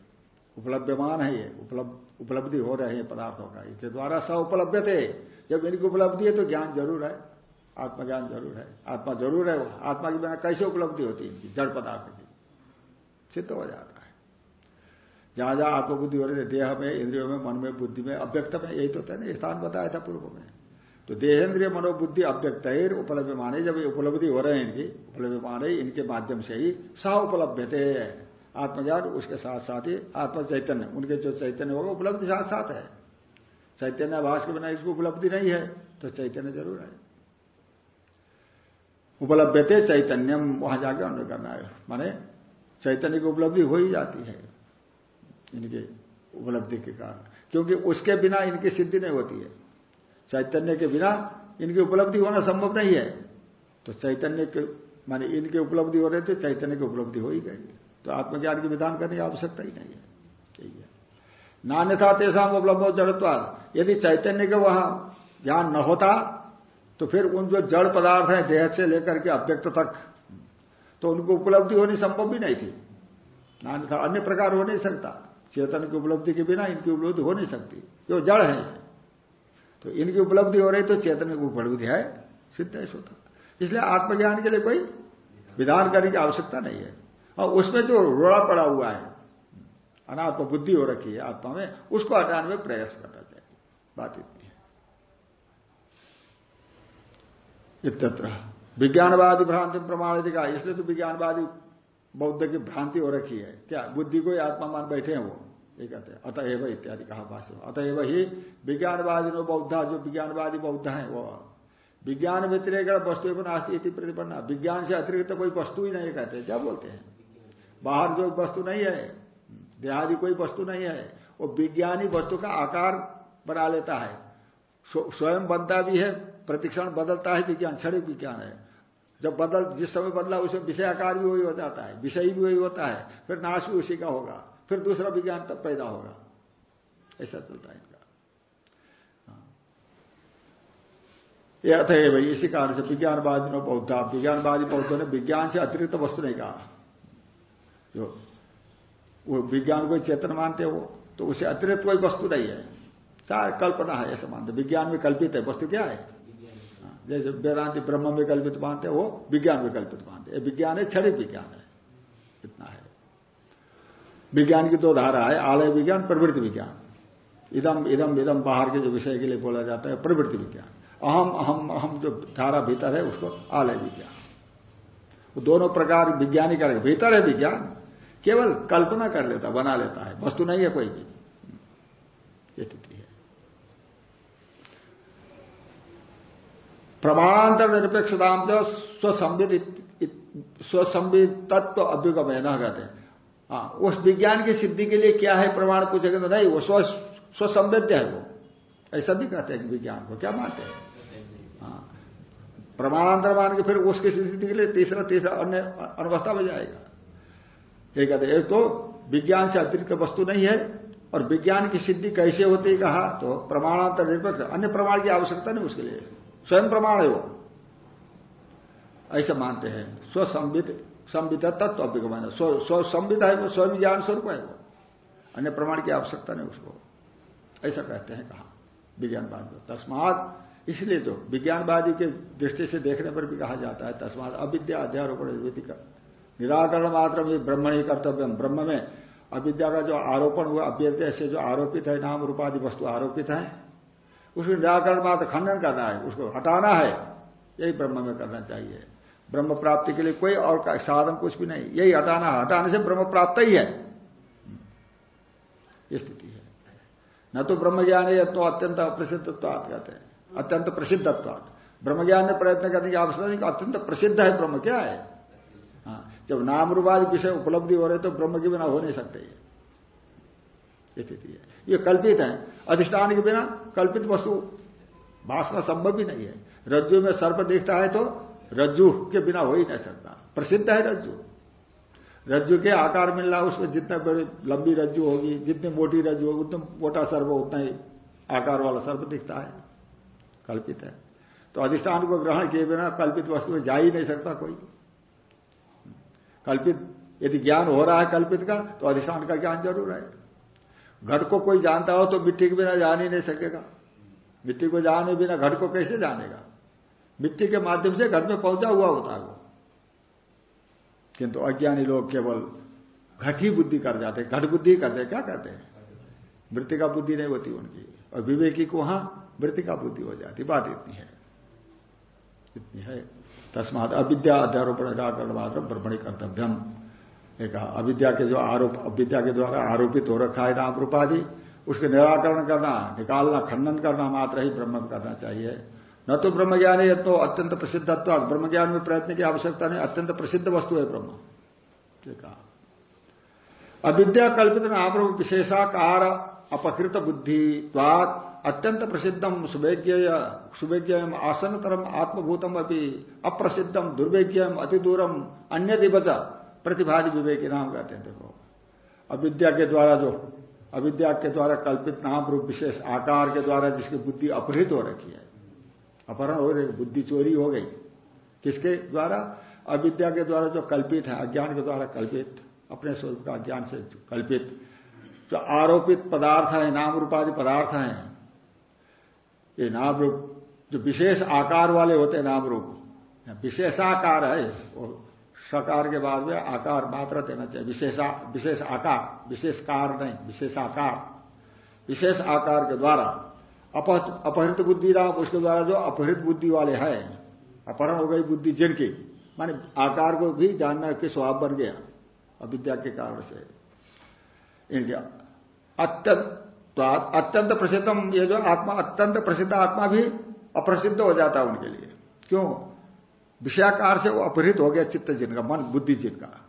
उपलब्धमान है ये। उपलब्ध, उपलब्धि हो रहे हैं पदार्थों का। इसके द्वारा स उपलब्ध थे। जब इनकी उपलब्धि है तो ज्ञान ज़रूर है, आत्मज्ञान ज़रूर है। आत्मा ज़रूर है, आत्मा के बिना कैसे उपलब्धि होती है इनकी? जड़ पदार्थ की। सिद्ध हो जाता है। जहाँ जहाँ आत्मबुद्धि हो रही है, देह में, इंद्रियों में, मन में, बुद्धि में, अव्यक्त में, यही तो है ना स्थान बताया था पूर्व में। तो देहेंद्रिय मनोबुद्धि अव्यक्त उपलब्ध माने जब ये उपलब्धि हो रहे हैं इनकी उपलब्ध माने इनके माध्यम से ही सह उपलब्ध थे आत्मज्ञान उसके साथ साथ ही आत्म चैतन्य उनके जो चैतन्य होगा, उपलब्धि साथ साथ है। चैतन्य आभास के बिना इसको उपलब्धि नहीं है तो चैतन्य ज़रूर है। उपलब्धते चैतन्यम, वहाँ जाकर अन्य करना है। माने चैतन्य की उपलब्धि हो ही जाती है इनके उपलब्धि के कारण। क्योंकि उसके बिना इनकी सिद्धि नहीं होती है। चैतन्य के बिना इनकी उपलब्धि होना संभव नहीं है। तो चैतन्य के, माने इनकी उपलब्धि हो रहे थे, चैतन्य की उपलब्धि हो ही गई। तो आत्मज्ञान की विधान करने की आवश्यकता ही नहीं है। नान्यथा उपलब्ध जड़त्वाद यदि चैतन्य के वहाँ ज्ञान न होता तो फिर उन जो जड़ पदार्थ हैं, देह से लेकर के अव्यक्त तक तो उनको उपलब्धि होनी संभव भी नहीं थी। नान्यथा अन्य प्रकार हो नहीं सकता। चेतन की उपलब्धि के बिना इनकी उपलब्धि हो नहीं सकती। जो जड़ है तो इनकी उपलब्धि हो रही तो चेतन की उपलब्धि है, सिद्ध है स्वतः इसलिए आत्मज्ञान के लिए कोई विधान करने की आवश्यकता नहीं है। और उसमें जो रोड़ा पड़ा हुआ है अनात्म बुद्धि हो रखी है आत्मा में, उसको हटाने में प्रयास करना चाहिए। बात इतनी है। इत्यत्र। विज्ञानवादी भ्रांति प्रमाणित का इसलिए तो विज्ञानवादी बौद्ध की भ्रांति हो रखी है। क्या? बुद्धि को ही आत्मा मान बैठे हैं वो। ये कहते हैं अतएव इत्यादि कहा भाष्य अतएव ही विज्ञानवादी नो बौद्ध, जो विज्ञानवादी बौद्ध है वो। विज्ञान व्यतिरेक वस्तु नास्ती प्रतिपन्ना। विज्ञान से अतिरिक्त कोई वस्तु ही नहीं कहते। क्या बोलते हैं? बाहर जो वस्तु नहीं है देहादि कोई वस्तु नहीं है। वो विज्ञानी वस्तु का आकार बना लेता है। स्वयं बनता भी है, प्रतिक्षण बदलता है, विज्ञान, क्षणिक विज्ञान है। जब बदल, जिस समय बदला उसमें विषय आकार भी वही हो जाता है, विषय भी वही होता है, फिर नाश भी उसी का होगा, फिर दूसरा विज्ञान तब पैदा होगा। ऐसा चलता है इनका। हाँ। यह भाई, इसी कारण से विज्ञानवादी ने बौद्धा विज्ञानवादी बौद्धों ने विज्ञान से अतिरिक्त वस्तु नहीं कहा। जो वो विज्ञान को चेतन मानते हो तो उसे अतिरिक्त कोई वस्तु नहीं है। चाहे कल्पना है ऐसा मानते विज्ञान में कल्पित है। वस्तु क्या है? हाँ, जैसे वेदांति ब्रह्म में कल्पित मानते वो विज्ञान में कल्पित मानते विज्ञान है क्षणिक विज्ञान है। इतना है। विज्ञान की दो धारा है आलय विज्ञान प्रवृत्ति विज्ञान। इदम इदम इदम बाहर के जो विषय के लिए बोला जाता है प्रवृत्ति विज्ञान। अहम अहम अहम जो धारा भीतर है उसको आलय विज्ञान। दोनों प्रकार विज्ञानी करेंगे भीतर है विज्ञान। केवल कल्पना कर लेता, बना लेता है। वस्तु नहीं है कोई भी। ये स्थिति है। प्रमाणांतर निरपेक्षताम जो स्वसंवित स्वसंवित तत्व अभ्युगम है। ना कहते हाँ उस विज्ञान की सिद्धि के लिए क्या है प्रमाण पूछेगा तो नहीं, वो स्व, स्वसंवेद्य है वो। ऐसा भी कहते हैं विज्ञान को। क्या मानते हैं? हाँ। प्रमाणांतर मान के फिर उसकी सिद्धि के लिए तीसरा तीसरा अन्य अनवस्था में जाएगा। एक तो विज्ञान से अतिरिक्त वस्तु नहीं है, और विज्ञान की सिद्धि कैसे होती कहा तो प्रमाणांतर निरपेक्ष अन्य प्रमाण की आवश्यकता नहीं उसके लिए। स्वयं प्रमाण है वो। ऐसे मानते हैं। स्वसंवित, संवित तत्व अभिगमन स्व संवित है वो स्वयं ज्ञान स्वरूप है वो। अन्य प्रमाण की आवश्यकता नहीं उसको। ऐसा कहते हैं, कहा विज्ञानवाद को। तस्मात, इसलिए तो विज्ञानवादी के दृष्टि से देखने पर भी कहा जाता है, तस्मात अविद्या अध्यारोपण निराकरण मात्र में ब्रह्म ही कर्तव्य ब्रह्म में अविद्या का जो आरोपण हुआ अव्यक्त से जो आरोपित है, नाम रूपादि वस्तु आरोपित है उसको निराकरण मात्र खंडन करना है, उसको हटाना है, यही ब्रह्म में करना चाहिए। ब्रह्म प्राप्ति के लिए कोई और साधन कुछ भी नहीं, यही हटाना हटाने से ब्रह्म प्राप्त ही है। ये स्थिति है। न तो ब्रह्म ज्ञान है तो अत्यंत अप्रसिद्धत्वात कहते हैं। अत्यंत प्रसिद्धत्वात। ब्रह्म ज्ञान में प्रयत्न करने की आवश्यकता नहीं, अत्यंत प्रसिद्ध है ब्रह्म, क्या हाँ? जब नाम रूपादि विषय उपलब्धि हो रहे तो ब्रह्म के बिना हो नहीं सकते ये। स्थिति है। ये कल्पित है। अधिष्ठान के बिना कल्पित वस्तु भाषण संभव ही नहीं है। रज्जु में सर्प दिखता है तो रज्जु के बिना हो ही नहीं सकता। प्रसिद्ध है रज्जु। रज्जु के आकार मिलना उसमें जितना बड़ी लंबी रज्जु होगी, जितनी मोटी रज्जु होगी, उतना मोटा सर्प, उतना ही आकार वाला सर्प दिखता है। कल्पित है। तो अधिष्ठान को ग्रहण किए बिना कल्पित वस्तु में जा ही नहीं सकता कोई। कल्पित, यदि ज्ञान हो रहा है कल्पित का तो अधिष्ठान का ज्ञान ज़रूर है। घट को कोई जानता हो तो मिट्टी के बिना जान ही नहीं सकेगा। मिट्टी को जाने बिना घट को कैसे जानेगा? मिट्टी के माध्यम से घट में पहुँचा हुआ होता है वो। किंतु अज्ञानी लोग केवल घट ही बुद्धि कर जाते घट बुद्धि करते क्या करते हैं? वृत्ति का बुद्धि नहीं होती उनकी। और विवेकी को वहाँ वृत्ति का बुद्धि हो जाती। बात इतनी है। इतनी है। तस्मात अविद्या अध्यारोपण निराकरण मात्र ब्रह्मणी कर्तव्यम। एक अविद्या के जो आरोप अविद्या के द्वारा आरोपित हो रखा है नाम रूपाधि उसके निराकरण करना, निकालना, खंडन करना मात्र ही ब्रह्म करना चाहिए। न तो ब्रह्म ज्ञान है तो अत्यंत प्रसिद्धत्व ब्रह्म ज्ञान में प्रयत्न की आवश्यकता नहीं, अत्यंत प्रसिद्ध वस्तु है ब्रह्म। ठीक अविद्या कल्पित नाम विशेषाकार अपकृत बुद्धि अत्यंत प्रसिद्धम सुवेज्ञ सुवेज्ञ आसनतरम आत्मभूतम अभी अप्रसिद्धम दुर्वेज्ञम अति दूरम अन्य दिवच प्रतिभादि विवेकी नाम कहते हैं देखो अविद्या के द्वारा जो अविद्या के द्वारा कल्पित नाम रूप विशेष आकार के द्वारा जिसकी बुद्धि अपहृत हो रखी है, अपहरण हो रही बुद्धि चोरी हो गई। किसके द्वारा? अविद्या के द्वारा जो कल्पित है, अज्ञान के द्वारा कल्पित, अपने स्वरूप का अज्ञान से कल्पित। जो आरोपित पदार्थ है नाम रूपादि पदार्थ हैं ये नाम रूप जो विशेष आकार वाले होते हैं नाम रूप विशेषाकार है वो सकार के बाद में आकार मात्र देना चाहिए, विशेषा, विशेष आकार, विशेष कार नहीं विशेष आकार विशेष आकार के द्वारा, अपहृत बुद्धि राम उसके द्वारा जो अपहृत बुद्धि वाले हैं, अपहरण हो गई बुद्धि जिनकी, माने आकार को भी जानना के स्वभाव बन गया, अविद्या के कारण से। इनके अत्यंत अत्यंत प्रसिद्धम, ये जो आत्मा, अत्यंत प्रसिद्ध आत्मा भी अप्रसिद्ध हो जाता है उनके लिए। क्यों? विषयाकार से वो अपहृत हो गया चित्त जिनका, मन, बुद्धि जिनका।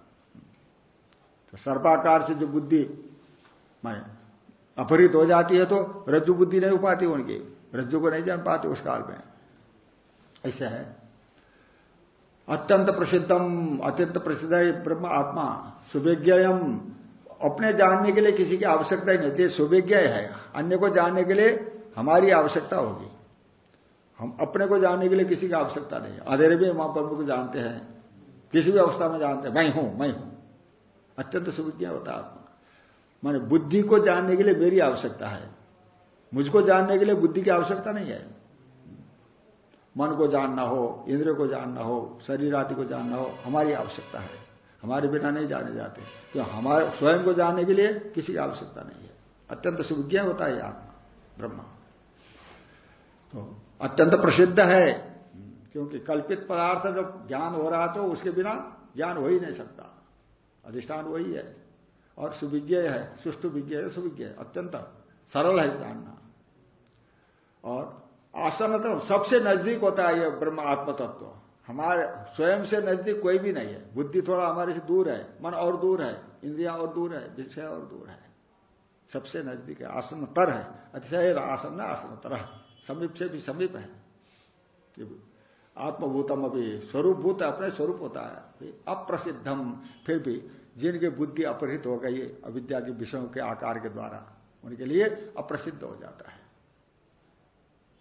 तो सर्पाकार से जो बुद्धि, मैं, अपहृत हो जाती है तो रज्जु बुद्धि नहीं हो पाती उनकी। रज्जु को नहीं जान पाते उस काल में। ऐसा है। अत्यंत प्रसिद्धम, अत्यंत प्रसिद्ध ब्रह्म आत्मा। सुविज्ञयम अपने जानने के लिए किसी की आवश्यकता ही नहीं थी सुविज्ञ है अन्य को जानने के लिए हमारी आवश्यकता होगी। हम अपने को जानने के लिए किसी की आवश्यकता नहीं अधेरे भी माँ प्रभु को जानते हैं। किसी भी अवस्था में जानते हैं। मैं हूँ मैं हूँ। अत्यंत सुविज्ञ होता आत्मा माने बुद्धि को जानने के लिए मेरी आवश्यकता है। मुझको जानने के लिए बुद्धि की आवश्यकता नहीं है। मन को जानना हो इंद्र को जानना हो, शरीर आदि को जानना हो, हमारी आवश्यकता है। हमारे बिना नहीं जाने जाते। तो हमारे, स्वयं को जानने के लिए किसी की आवश्यकता नहीं है। अत्यंत सुविज्ञ होता है आत्मा, ब्रह्मा। तो अत्यंत प्रसिद्ध है, क्योंकि कल्पित पदार्थ जब ज्ञान हो रहा तो उसके बिना ज्ञान हो ही नहीं सकता। अधिष्ठान वही है। और सुविज्ञ है सुष्टु विज्ञ है, सुविज्ञ अत्यंत सरल है जानना और आसन तो सबसे नज़दीक होता है यह ब्रह्म आत्म तत्व हमारे, स्वयं से नज़दीक कोई भी नहीं है। बुद्धि थोड़ा हमारे से दूर है, मन और दूर है, इंद्रिया और दूर है, विषय और दूर है। सबसे नज़दीक है, आसन तर है। अतिशय आसन न आसन तर समीप से भी समीप है। आत्मभूतम अभी स्वरूप भूत अपने स्वरूप होता है। अप्रसिद्धम, फिर भी जिनकी बुद्धि अपहृत हो गई, अविद्या के विषयों के आकार के द्वारा, उनके लिए अप्रसिद्ध हो जाता है।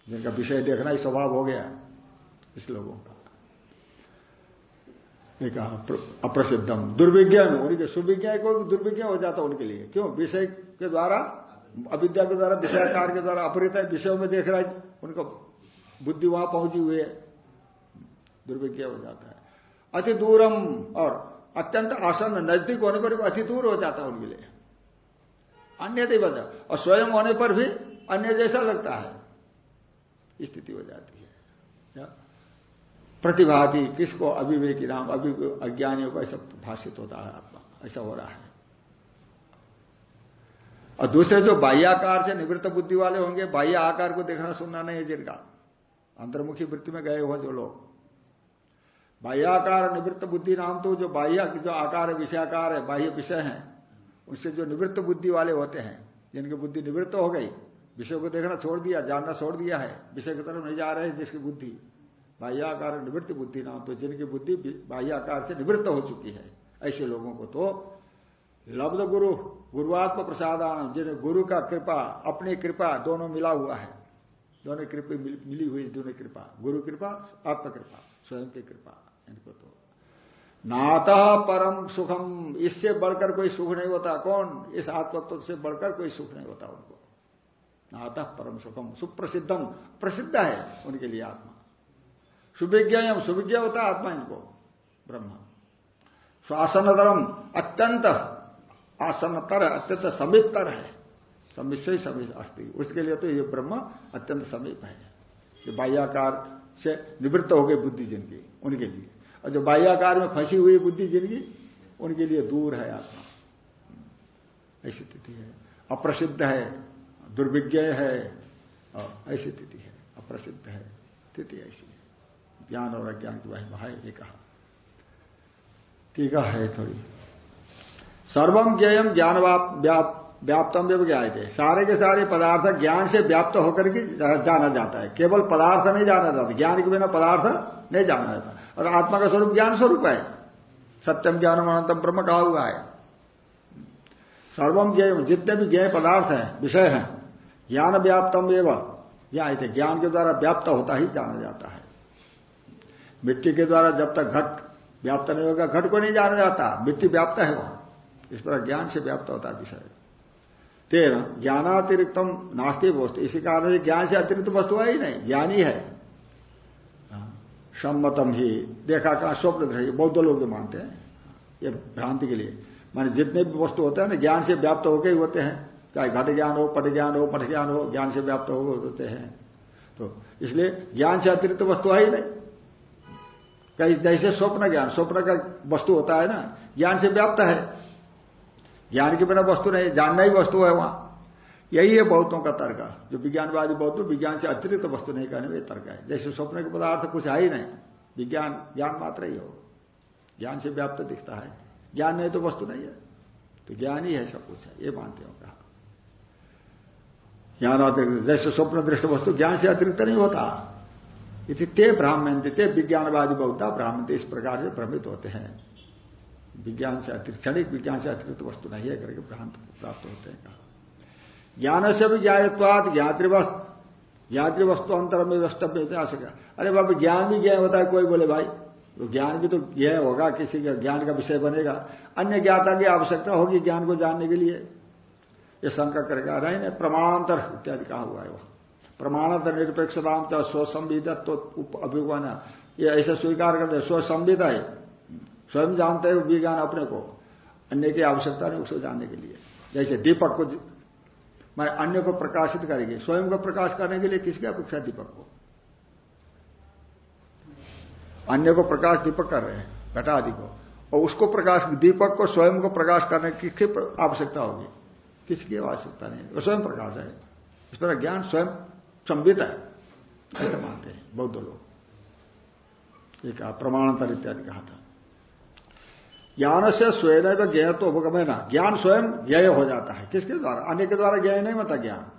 जिनका विषय देखना ही स्वभाव हो गया, इस लोगों का। कहा अप्रसिद्धम। दुर्विज्ञान, उनके सुविज्ञा को दुर्विज्ञ हो जाता उनके लिए। क्यों? विषय के द्वारा, अविद्या के द्वारा, विषयाकार के द्वारा अपरित विषयों में देख रहा है, उनको बुद्धि वहाँ पहुँची हुई है। दुर्विज्ञ हो जाता है। अति दूरम और अत्यंत आसन नज़दीक होने पर अति दूर हो जाता है उनके लिए। अन्य वजह और स्वयं होने पर भी अन्य जैसा लगता है। स्थिति हो जाती है। प्रतिभाति किसको अविवेकी नाम, अभि अज्ञानियों को ऐसा भाषित होता है आत्मा, ऐसा हो रहा है। और दूसरे जो बाह्याकार से निवृत्त बुद्धि वाले होंगे, बाह्य आकार को देखना, सुनना नहीं है जिनका। अंतर्मुखी वृत्ति में गए हो जो लोग। बाह्याकार निवृत्त बुद्धि नाम तो जो बाह्य, जो आकार है, विषयाकार है, बाह्य विषय है, उससे जो निवृत्त बुद्धि वाले होते हैं, जिनकी बुद्धि निवृत्त हो गई, विषय को देखना छोड़ दिया, जानना छोड़ दिया है, विषय की तरफ़ नहीं जा रहे जिसकी बुद्धि बाह्याकार निवृत्त बुद्धि नाम तो जिनकी बुद्धि बाह्याकार से निवृत्त हो चुकी है। ऐसे लोगों को तो लब्ध गुरु, गुरुआत्म प्रसादान, जिन्हें गुरु का कृपा, अपनी कृपा दोनों मिला हुआ है। दोनों कृपा मिली हुई दोनों कृपा। गुरु कृपा, आत्म कृपा, स्वयं की कृपा, इनको तो। नाता परम सुखम, इससे बढ़कर कोई सुख नहीं होता। कौन? इस आत्मत्व से बढ़कर कोई सुख नहीं होता उनको। नाता परम सुखम, सुप्रसिद्धम, प्रसिद्ध है उनके लिए आत्मा। सुविज्ञ सुविज्ञा होता है आत्मा इनको ब्रह्म। श्वासनतरम अत्यंत, आसनतर, अत्यंत समीपतर है। समीप ही समीप अस्थि उसके लिए तो ये ब्रह्म अत्यंत समीप है। ये बाह्याकार से निवृत्त हो गई बुद्धि जिनकी, उनके लिए। और जो बाह्याकार में फंसी हुई बुद्धि जिनकी, उनके लिए दूर है आत्मा। ऐसी स्थिति है। अप्रसिद्ध है, दुर्विज्ञ है ऐसी स्थिति है। अप्रसिद्ध है। स्थिति ऐसी ज्ञान और अज्ञान की वही है, ये कहा। टीका है थोड़ी। सर्वम ज्ञेयम ज्ञान व्याप्तम ज्ञाए थे सारे के सारे पदार्थ ज्ञान से व्याप्त होकर के जाना जाता है। केवल पदार्थ नहीं जाना जाता। ज्ञान के बिना पदार्थ नहीं जाना जाता। और आत्मा का स्वरूप ज्ञान स्वरूप है। सत्यम ज्ञानम अनंतम ब्रह्म कहा हुआ है। सर्वम ज्ञेय, जितने भी ज्ञेय पदार्थ हैं, विषय हैं, ज्ञान व्याप्तम एवं ज्ञान थे ज्ञान के द्वारा व्याप्त होता ही जाना जाता है। मिट्टी के द्वारा जब तक घट व्याप्त नहीं होगा, घट को नहीं जाना जाता। मिट्टी व्याप्त है वहाँ। इस पर ज्ञान से व्याप्त होता विषय। तेरह, ज्ञानातिरिक्तम नास्तिक वस्तु। इसी कारण से ज्ञान से अतिरिक्त वस्तु है ही नहीं। ज्ञान ही। है सम्मतम ही। देखा कहा स्वप्न दृष्टि बौद्ध लोग जो मानते हैं। ये भ्रांति के लिए। माने जितने भी वस्तु होते हैं ना, ज्ञान से व्याप्त होकर ही होते हैं। चाहे घट ज्ञान हो, पट ज्ञान हो, पट ज्ञान हो, ज्ञान से व्याप्त हो होते हैं। तो इसलिए ज्ञान से अतिरिक्त वस्तु है ही नहीं। कहीं जैसे स्वप्न ज्ञान, स्वप्न का वस्तु होता है ना, ज्ञान से व्याप्त है। ज्ञान के बिना वस्तु नहीं, जानना ही वस्तु है वहाँ। यही है बहुतों का तर्क। जो विज्ञानवादी बहुत विज्ञान से अतिरिक्त तो वस्तु नहीं कहने में तर्क है। जैसे स्वप्न के पदार्थ कुछ है ही नहीं, विज्ञान, ज्ञान मात्र ही हो। ज्ञान से व्याप्त दिखता है। ज्ञान नहीं तो वस्तु नहीं है। तो ज्ञान ही है सब कुछ है, ये मानते हो कहा। ज्ञान अतिरिक्त जैसे स्वप्न दृष्ट वस्तु ज्ञान से अतिरिक्त नहीं होता। इति ते ब्राह्मण ते विज्ञानवादी बहुता ब्राह्मण इस प्रकार से भ्रमित होते हैं। विज्ञान से अतिरिक्त, क्षणिक विज्ञान से अतिरिक्त वस्तु नहीं है, करके भ्रांत प्राप्त होते हैं। कहा ज्ञान से भी ज्ञातवाद ज्ञातृवस्त ज्ञातृ वस्तु अंतर में वस्तव्य इतिहास अरे बाबा, ज्ञान भी ज्ञान होता है, कोई बोले भाई तो ज्ञान भी तो ज्ञ होगा, किसी का ज्ञान का विषय बनेगा। अन्य ज्ञाता की आवश्यकता होगी ज्ञान को जानने के लिए। ये शंका करेगा नहीं प्रमाणांतर इत्यादि कहा हुआ है वह प्रमाणांतर निरपेक्षताम स्वसंविधत्व अभिगमन। ये ऐसे स्वीकार करते स्वसंविध है। स्वयं जानते हैं विज्ञान अपने को। अन्य की आवश्यकता नहीं उसको जानने के लिए। जैसे दीपक को मैं अन्य को प्रकाशित करेंगे। स्वयं को प्रकाश करने के लिए किसकी अपेक्षा दीपक को? अन्य को प्रकाश दीपक कर रहे हैं घटा आदि को। और उसको प्रकाश, दीपक को स्वयं को प्रकाश करने की किसकी आवश्यकता होगी? किसकी आवश्यकता नहीं स्वयं प्रकाश है। इस तरह ज्ञान स्वयं संबित है। ऐसे मानते हैं। बौद्ध लोग। एक प्रमाणांतर इत्यादि कहा था। ज्ञान से स्वयं ज्ञ तो उपगम है ना। ज्ञान स्वयं ज्ञ हो जाता है। किसके द्वारा? अन्य के द्वारा ज्ञ नहीं होता ज्ञान।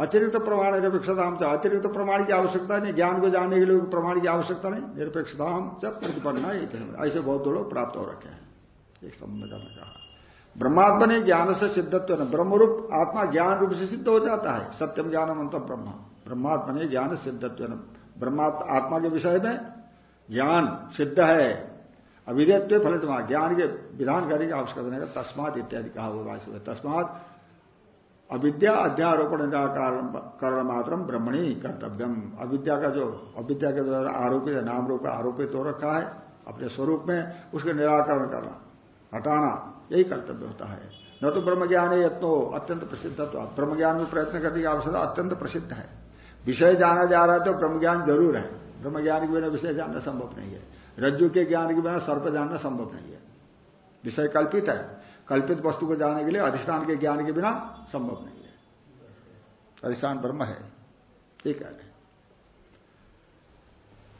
अतिरिक्त प्रमाण निरपेक्षता हम अतिरिक्त प्रमाण की आवश्यकता नहीं। ज्ञान को जानने के लिए प्रमाण की आवश्यकता नहीं। निरपेक्षता हम जब प्रतिपन्ना ऐसे बहुत लोग प्राप्त हो रखे हैं। एक संबंध करना कहा। ब्रह्मात्मा ने ज्ञान से सिद्धत्व ब्रह्मरूप, आत्मा ज्ञान रूप से सिद्ध हो जाता है। सत्यम ज्ञान मंत्र ब्रह्म। ब्रह्मात्मा ने ज्ञान सिद्धत्व ब्रह्मात्मा आत्मा के विषय में ज्ञान सिद्ध है। अविधत्व फलित ज्ञान के विधान करने की आवश्यकता नहीं तस्मात इत्यादि कहा होगा तस्मात अविद्या अध्यारोपण करण मात्र ब्रह्मणी कर्तव्यम। अविद्या का जो, अविद्या के द्वारा आरोपित नाम रूप आरोपित हो रखा है, अपने स्वरूप में, उसके निराकरण करना, हटाना। यही कर्तव्य होता है। न तो ब्रह्म ज्ञान है यत्नो अत्यंत प्रसिद्ध तो ब्रह्म ज्ञान में प्रयत्न करने की आवश्यकता अत्यंत प्रसिद्ध है। विषय जाना जा रहा है तो ब्रह्म ज्ञान ज़रूर है। ब्रह्म ज्ञान के बिना विषय जानना संभव नहीं है। रज्जु के ज्ञान के बिना सर्प जानना संभव नहीं है। विषय कल्पित है। कल्पित वस्तु को जानने के लिए अधिष्ठान के ज्ञान के बिना संभव नहीं है। अधिष्ठान ब्रह्म है। ठीक है।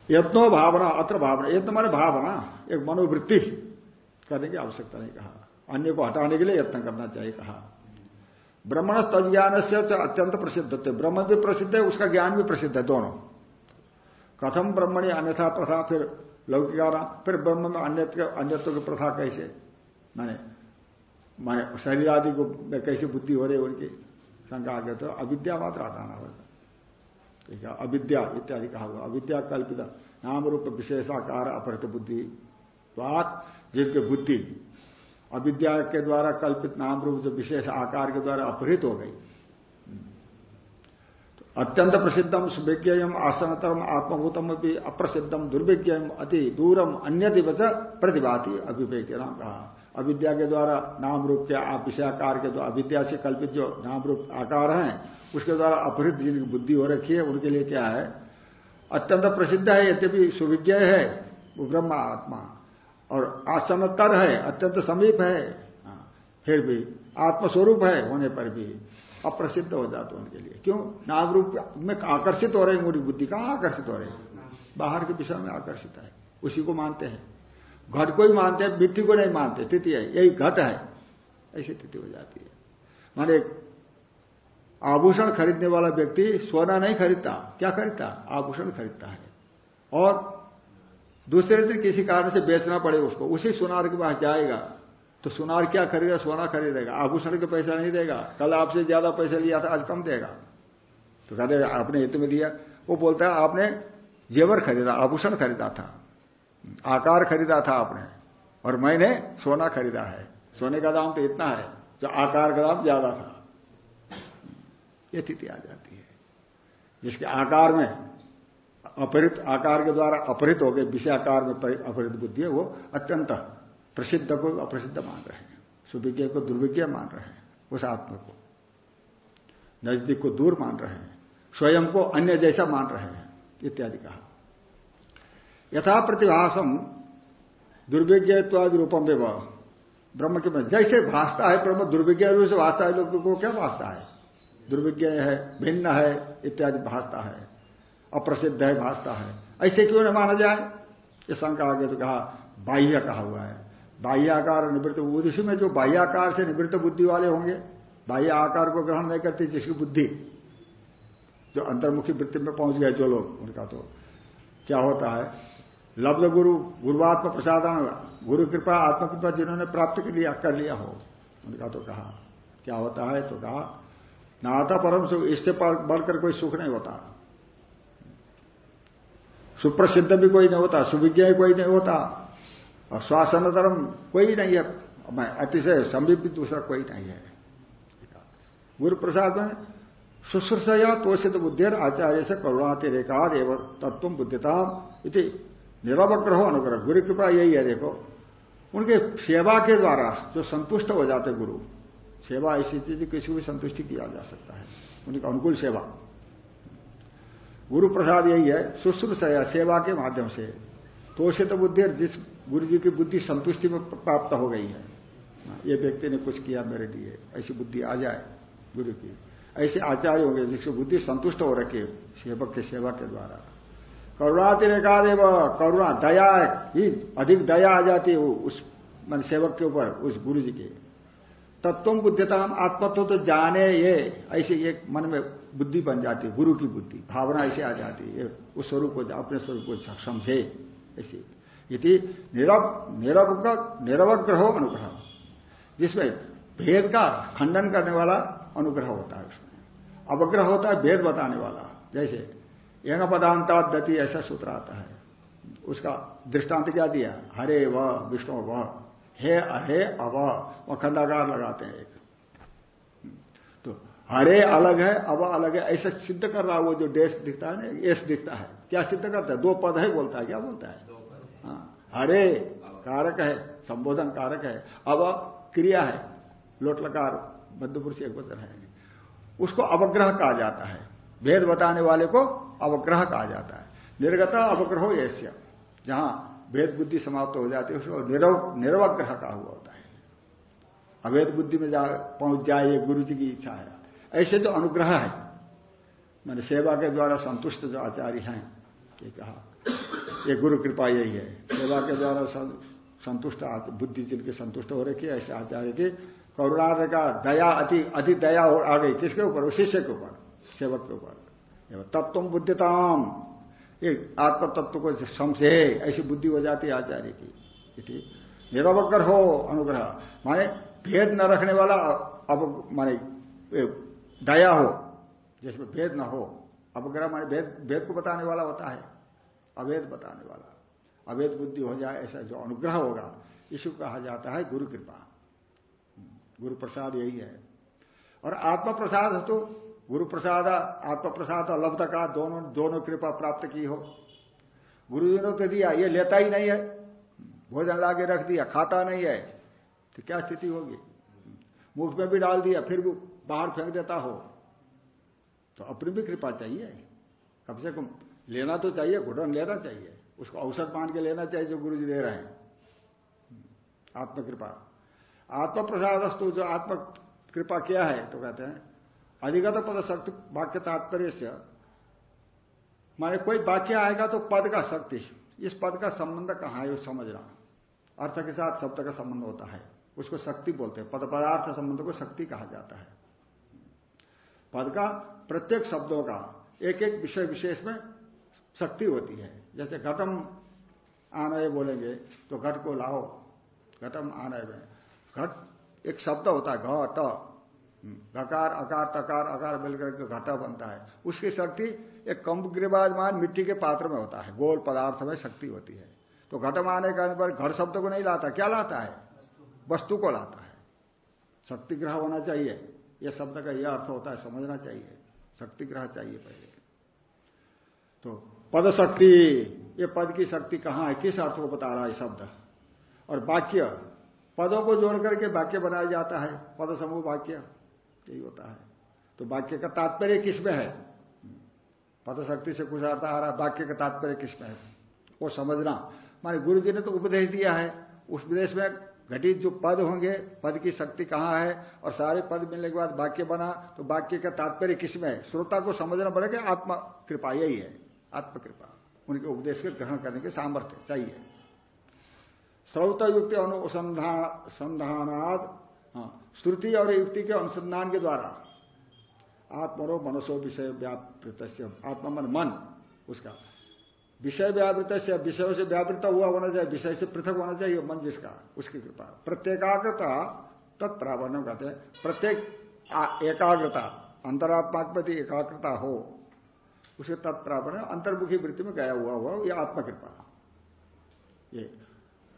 यत्नो भावना, अत्र भावना। यत्न माने भावना। एक मनोवृत्ति करने की आवश्यकता नहीं कहा। अन्य को हटाने के लिए यत्न करना चाहिए कहा। ब्रह्मण तज ज्ञान से अत्यंत प्रसिद्ध होते ब्रह्म भी प्रसिद्ध है, उसका ज्ञान भी प्रसिद्ध है दोनों। कथम ब्रह्मणी अन्यथा प्रथा, फिर लौकिकाना फिर ब्रह्म में अन्य अन्यत्व की प्रथा कैसे? माने माने शरीर आदि को कैसे बुद्धि हो रही है उनकी? शंका आगे तो अविद्या मात्र हटाना होगा ठीक है, अविद्या इत्यादि कहा हुआ। अविद्या कल्पित नाम रूप विशेषाकार अपहृत बुद्धि। बात जिनके बुद्धि अविद्या के द्वारा कल्पित नाम रूप जो विशेष आकार के द्वारा अपहृत हो गई। तो अत्यंत प्रसिद्धम सुविज्ञम आसनतरम आत्मभूतम भी अप्रसिद्धम दुर्विज्ञम अति दूरम अन्य दिवस प्रतिभाती अभिवेक नाम कहा अविद्या के द्वारा नाम रूप के विषयाकार के द्वारा अविद्या से कल्पित जो नाम रूप आकार हैं, उसके द्वारा अपहृत जिनकी बुद्धि हो रखी है, उनके लिए क्या है? अत्यंत प्रसिद्ध है, यद्यपि सुविज्ञ है, वो ब्रह्म आत्मा। और आसनतर है अत्यंत समीप है। हाँ, फिर भी आत्मस्वरूप है होने पर भी अप्रसिद्ध हो जाते उनके लिए। क्यों? नाम रूप में आकर्षित हो रहे हैं उनकी बुद्धि। कहाँ आकर्षित हो रही है? बाहर के विषय में आकर्षित है। उसी को मानते हैं। घट को ही मानते हैं मिट्टी को नहीं मानते। स्थिति है यही घट है। ऐसी स्थिति हो जाती है। माने आभूषण खरीदने वाला व्यक्ति सोना नहीं खरीदता। क्या खरीदता? आभूषण खरीदता है। और दूसरे दिन किसी कारण से बेचना पड़े उसको, उसी सुनार के पास जाएगा। तो सुनार क्या खरीदेगा सोना खरीदेगा। आभूषण के पैसा नहीं देगा। कल आपसे ज़्यादा पैसा लिया था, आज कम देगा। तो कहते आपने हित में दिया। वो बोलता है, आपने जेवर खरीदा, आभूषण खरीदा था। आकार खरीदा था आपने, और मैंने सोना खरीदा है। सोने का दाम तो इतना है, जो आकार का दाम ज़्यादा था। ये स्थिति आ जाती है, जिसके आकार में अपहृत आकार के द्वारा अपहृत हो गए, विषय आकार में अपहृत बुद्धि है, वो अत्यंत प्रसिद्ध को अप्रसिद्ध मान रहे हैं। सुविज्ञ को दुर्विज्ञ मान रहे हैं, उस आत्मा को। नज़दीक को दूर मान रहे हैं, स्वयं को अन्य जैसा मान रहे हैं, इत्यादि कहा। यथा प्रतिभासम दुर्विज्ञत्वादि रूपम में ब्रह्म के जैसे भाषता है ब्रह्म, दुर्विज्ञ रूप से भाषता है, लोग को क्या भाषता है? दुर्विज्ञ है, भिन्न है, इत्यादि भाषता है। अप्रसिद्ध है भाषता है। ऐसे क्यों न माना जाए? ये शंका आगे तो कहा, बाह्य कहा हुआ है। बाह्याकार निवृत्त उद्देश्य में जो बाह्याकार से निवृत्त बुद्धि वाले होंगे, बाह्य आकार को ग्रहण नहीं करती जिसकी बुद्धि जो अंतर्मुखी वृत्ति में पहुँच गए जो लोग, उनका तो क्या होता है? लब्ध गुरु गुरुआत्म प्रसादन, गुरु कृपा, आत्मकृपा जिन्होंने प्राप्त कर लिया कर लिया हो, उनका तो कहा, क्या होता है? तो कहा नाता परम सुख, इससे बढ़कर कोई सुख नहीं होता। सुप्रसिद्ध भी कोई नहीं होता, सुविज्ञ कोई नहीं होता। और श्वासनतरम कोई नहीं है अतिशय समीप भी दूसरा कोई नहीं है। गुरु प्रसाद में शुश्रूषया तोषित बुद्धिर आचार्य से करुणातिरेकाद एवं तत्व बुद्धिता इति निरवग्रह अनुग्रह। गुरु कृपा यही है, देखो। उनके सेवा के द्वारा जो संतुष्ट हो जाते गुरु, सेवा ऐसी चीज़ किसी को भी संतुष्टि किया जा सकता है। उनका अनुकूल सेवा। गुरु प्रसाद यही है शुश्रूषया सेवा के माध्यम से। तोषित बुद्धि जिस गुरु जी की बुद्धि संतुष्टि में प्राप्त हो गई है। ये व्यक्ति ने कुछ किया मेरे लिए, ऐसी बुद्धि आ जाए गुरु की। ऐसे आचार्य होंगे जिसकी बुद्धि संतुष्ट हो रखे सेवक के सेवा के द्वारा। करुणातिरेकादेव, करुणा, दया ही अधिक दया आ जाती है उस, मान सेवक के ऊपर, उस गुरु जी के। तत्व बुद्धिता हम आत्मत्व तो जाने ये, ऐसे एक मन में बुद्धि बन जाती है गुरु की बुद्धि, भावना ऐसे आ जाती है उस स्वरूप को, अपने स्वरूप को समझे ऐसी। यदि निरवग्रह अनुग्रह। जिसमें भेद का खंडन करने वाला अनुग्रह होता है उसमें। अवग्रह होता है, भेद बताने वाला। जैसे एन पदांता दति ऐसा सूत्र आता है। उसका दृष्टांत क्या दिया? हरे व, विष्णु व, हे अहे अव, वह खंडाकार लगाते हैं एक। हरे अलग है अब अलग है ऐसा सिद्ध कर रहा वो जो देश दिखता है ना एस दिखता है। क्या सिद्ध करता है? दो पद है बोलता है क्या बोलता है? हाँ। हरे कारक है संबोधन कारक है अब क्रिया है लोटलकार मध्यपुरुष एक वचन है। उसको अवग्रह कहा जाता है भेद बताने वाले को अवग्रह कहा जाता है। निर्गता अवग्रहो ऐसे जहाँ भेद बुद्धि समाप्त हो जाती है उसको निरवग्रह कहा हुआ होता है। अभेद बुद्धि में जा पहुँच जाए ये गुरु जी की इच्छा है। ऐसे जो अनुग्रह है। मैंने सेवा के द्वारा संतुष्ट जो आचार्य हैं, ये कहा, ये गुरु कृपा यही है। सेवा के द्वारा संतुष्ट बुद्धि जिनके संतुष्ट हो रखी है, ऐसे आचार्य की करुणा का दया अति अति दया आ गई किसके ऊपर? शिष्य के ऊपर, सेवक के ऊपर। तत्व बुद्धिताम। एक आत्म तत्व को समझे ऐसी बुद्धि हो जाती है आचार्य की। निरवकर हो अनुग्रह। माने भेद न रखने वाला अब, माने दया हो, जिसमें भेद न हो। अपग्रह माने भेद भेद को बताने वाला होता है। अवेद बताने वाला। अवेद बुद्धि हो जाए, ऐसा जो अनुग्रह होगा इसको कहा जाता है गुरु कृपा। गुरु प्रसाद यही है। और आत्मा प्रसाद तो गुरु प्रसाद, आत्म प्रसाद, लब्ध का दोनों दोनों कृपा प्राप्त की हो। गुरु जी ने तो दिया, ये लेता ही नहीं है। भोजन लाके रख दिया, खाता नहीं है। तो क्या स्थिति होगी? मुख में भी डाल दिया, फिर भी बाहर फेंक देता हो तो अपनी भी कृपा चाहिए। कम से कम लेना तो चाहिए, घुटन लेना चाहिए। उसको औसत मान के लेना चाहिए जो गुरु जी दे रहे हैं। आत्मकृपा। आत्म प्रसाद जो आत्म कृपा क्या है तो कहते हैं, अधिगत पद शक्ति वाक्य तात्पर्य से, माने कोई वाक्य आएगा तो पद का शक्ति, इस पद का संबंध कहाँ है समझना। अर्थ के साथ शब्द का संबंध होता है, उसको शक्ति बोलते हैं। पद पदार्थ संबंध को शक्ति कहा जाता है। पद का, प्रत्येक शब्दों का एक एक विषय विशेष में शक्ति होती है। जैसे घटम आनय बोलेंगे तो घट को लाओ। घटम आनय में। घट एक शब्द होता है, घट। घकार, अकार टकार अकार मिलकर के घटा बनता है। उसकी शक्ति एक कम विराजमान मिट्टी के पात्र में होता है, गोल पदार्थ में शक्ति होती है। तो घटम आने का पर घट शब्द को नहीं लाता, क्या लाता है? वस्तु को लाता है। शक्ति ग्रह होना चाहिए। यह शब्द का यह अर्थ होता है, समझना चाहिए। शक्ति ग्रह चाहिए पहले। तो पद शक्ति, ये पद की शक्ति कहाँ है? किस अर्थ को बता रहा है शब्द? और वाक्य, पदों को जोड़ करके वाक्य बनाया जाता है, पद समूह वाक्य, यही होता है। तो वाक्य का तात्पर्य किसमें है? पद शक्ति से कुछ अर्थ आ रहा है, वाक्य का तात्पर्य किसमें है? वो समझना। माने गुरु जी ने तो उपदेश दिया है, उस उपदेश में घटित जो पद होंगे, पद की शक्ति कहाँ है और सारे पद मिलने के बाद वाक्य बना तो वाक्य का तात्पर्य किसमें है? श्रोता को समझना पड़ेगा, आत्मा कृपा, यही है आत्म कृपा उनके उपदेश के ग्रहण करने के सामर्थ्य, चाहिए। श्रौत युक्ति अनुसंधानाद हाँ श्रुति और युक्ति के अनुसंधान के द्वारा। आत्मरो मनसो विषय व्यापृत, आत्मा मन मन, उसका। विषय व्यावृत से विषयों से व्यावृत हुआ होना चाहिए, विषय से पृथक होना चाहिए, मन जिसका, उसकी कृपा। प्रत्येकाग्रता तत्प्रावर्ण कहते हैं। प्रत्येक एकाग्रता अंतरात्मा प्रति एकाग्रता हो, उसे तत्प्रावर्ण अंतर्मुखी वृत्ति में गया हुआ हुआ, ये आत्मकृपा। ये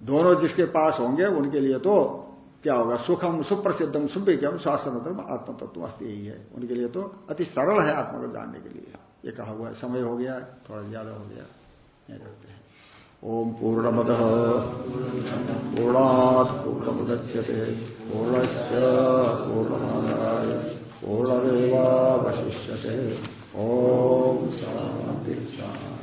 दोनों जिसके पास होंगे, उनके लिए तो क्या होगा? सुखम, सुप्रसिद्धम सुविज्ञम शासन आत्म तत्व अस्त यही है। उनके लिए तो अति सरल है आत्मा को जानने के लिए। ये कहा हुआ है, समय हो गया, थोड़ा ज़्यादा हो गया। रखते हैं। ओम पूर्णमद। पूर्णात पूर्णमुदच्यते। पूर्णस्य पूर्णमादाय। पूर्णमेवावशिष्यते। ओम शांति शांति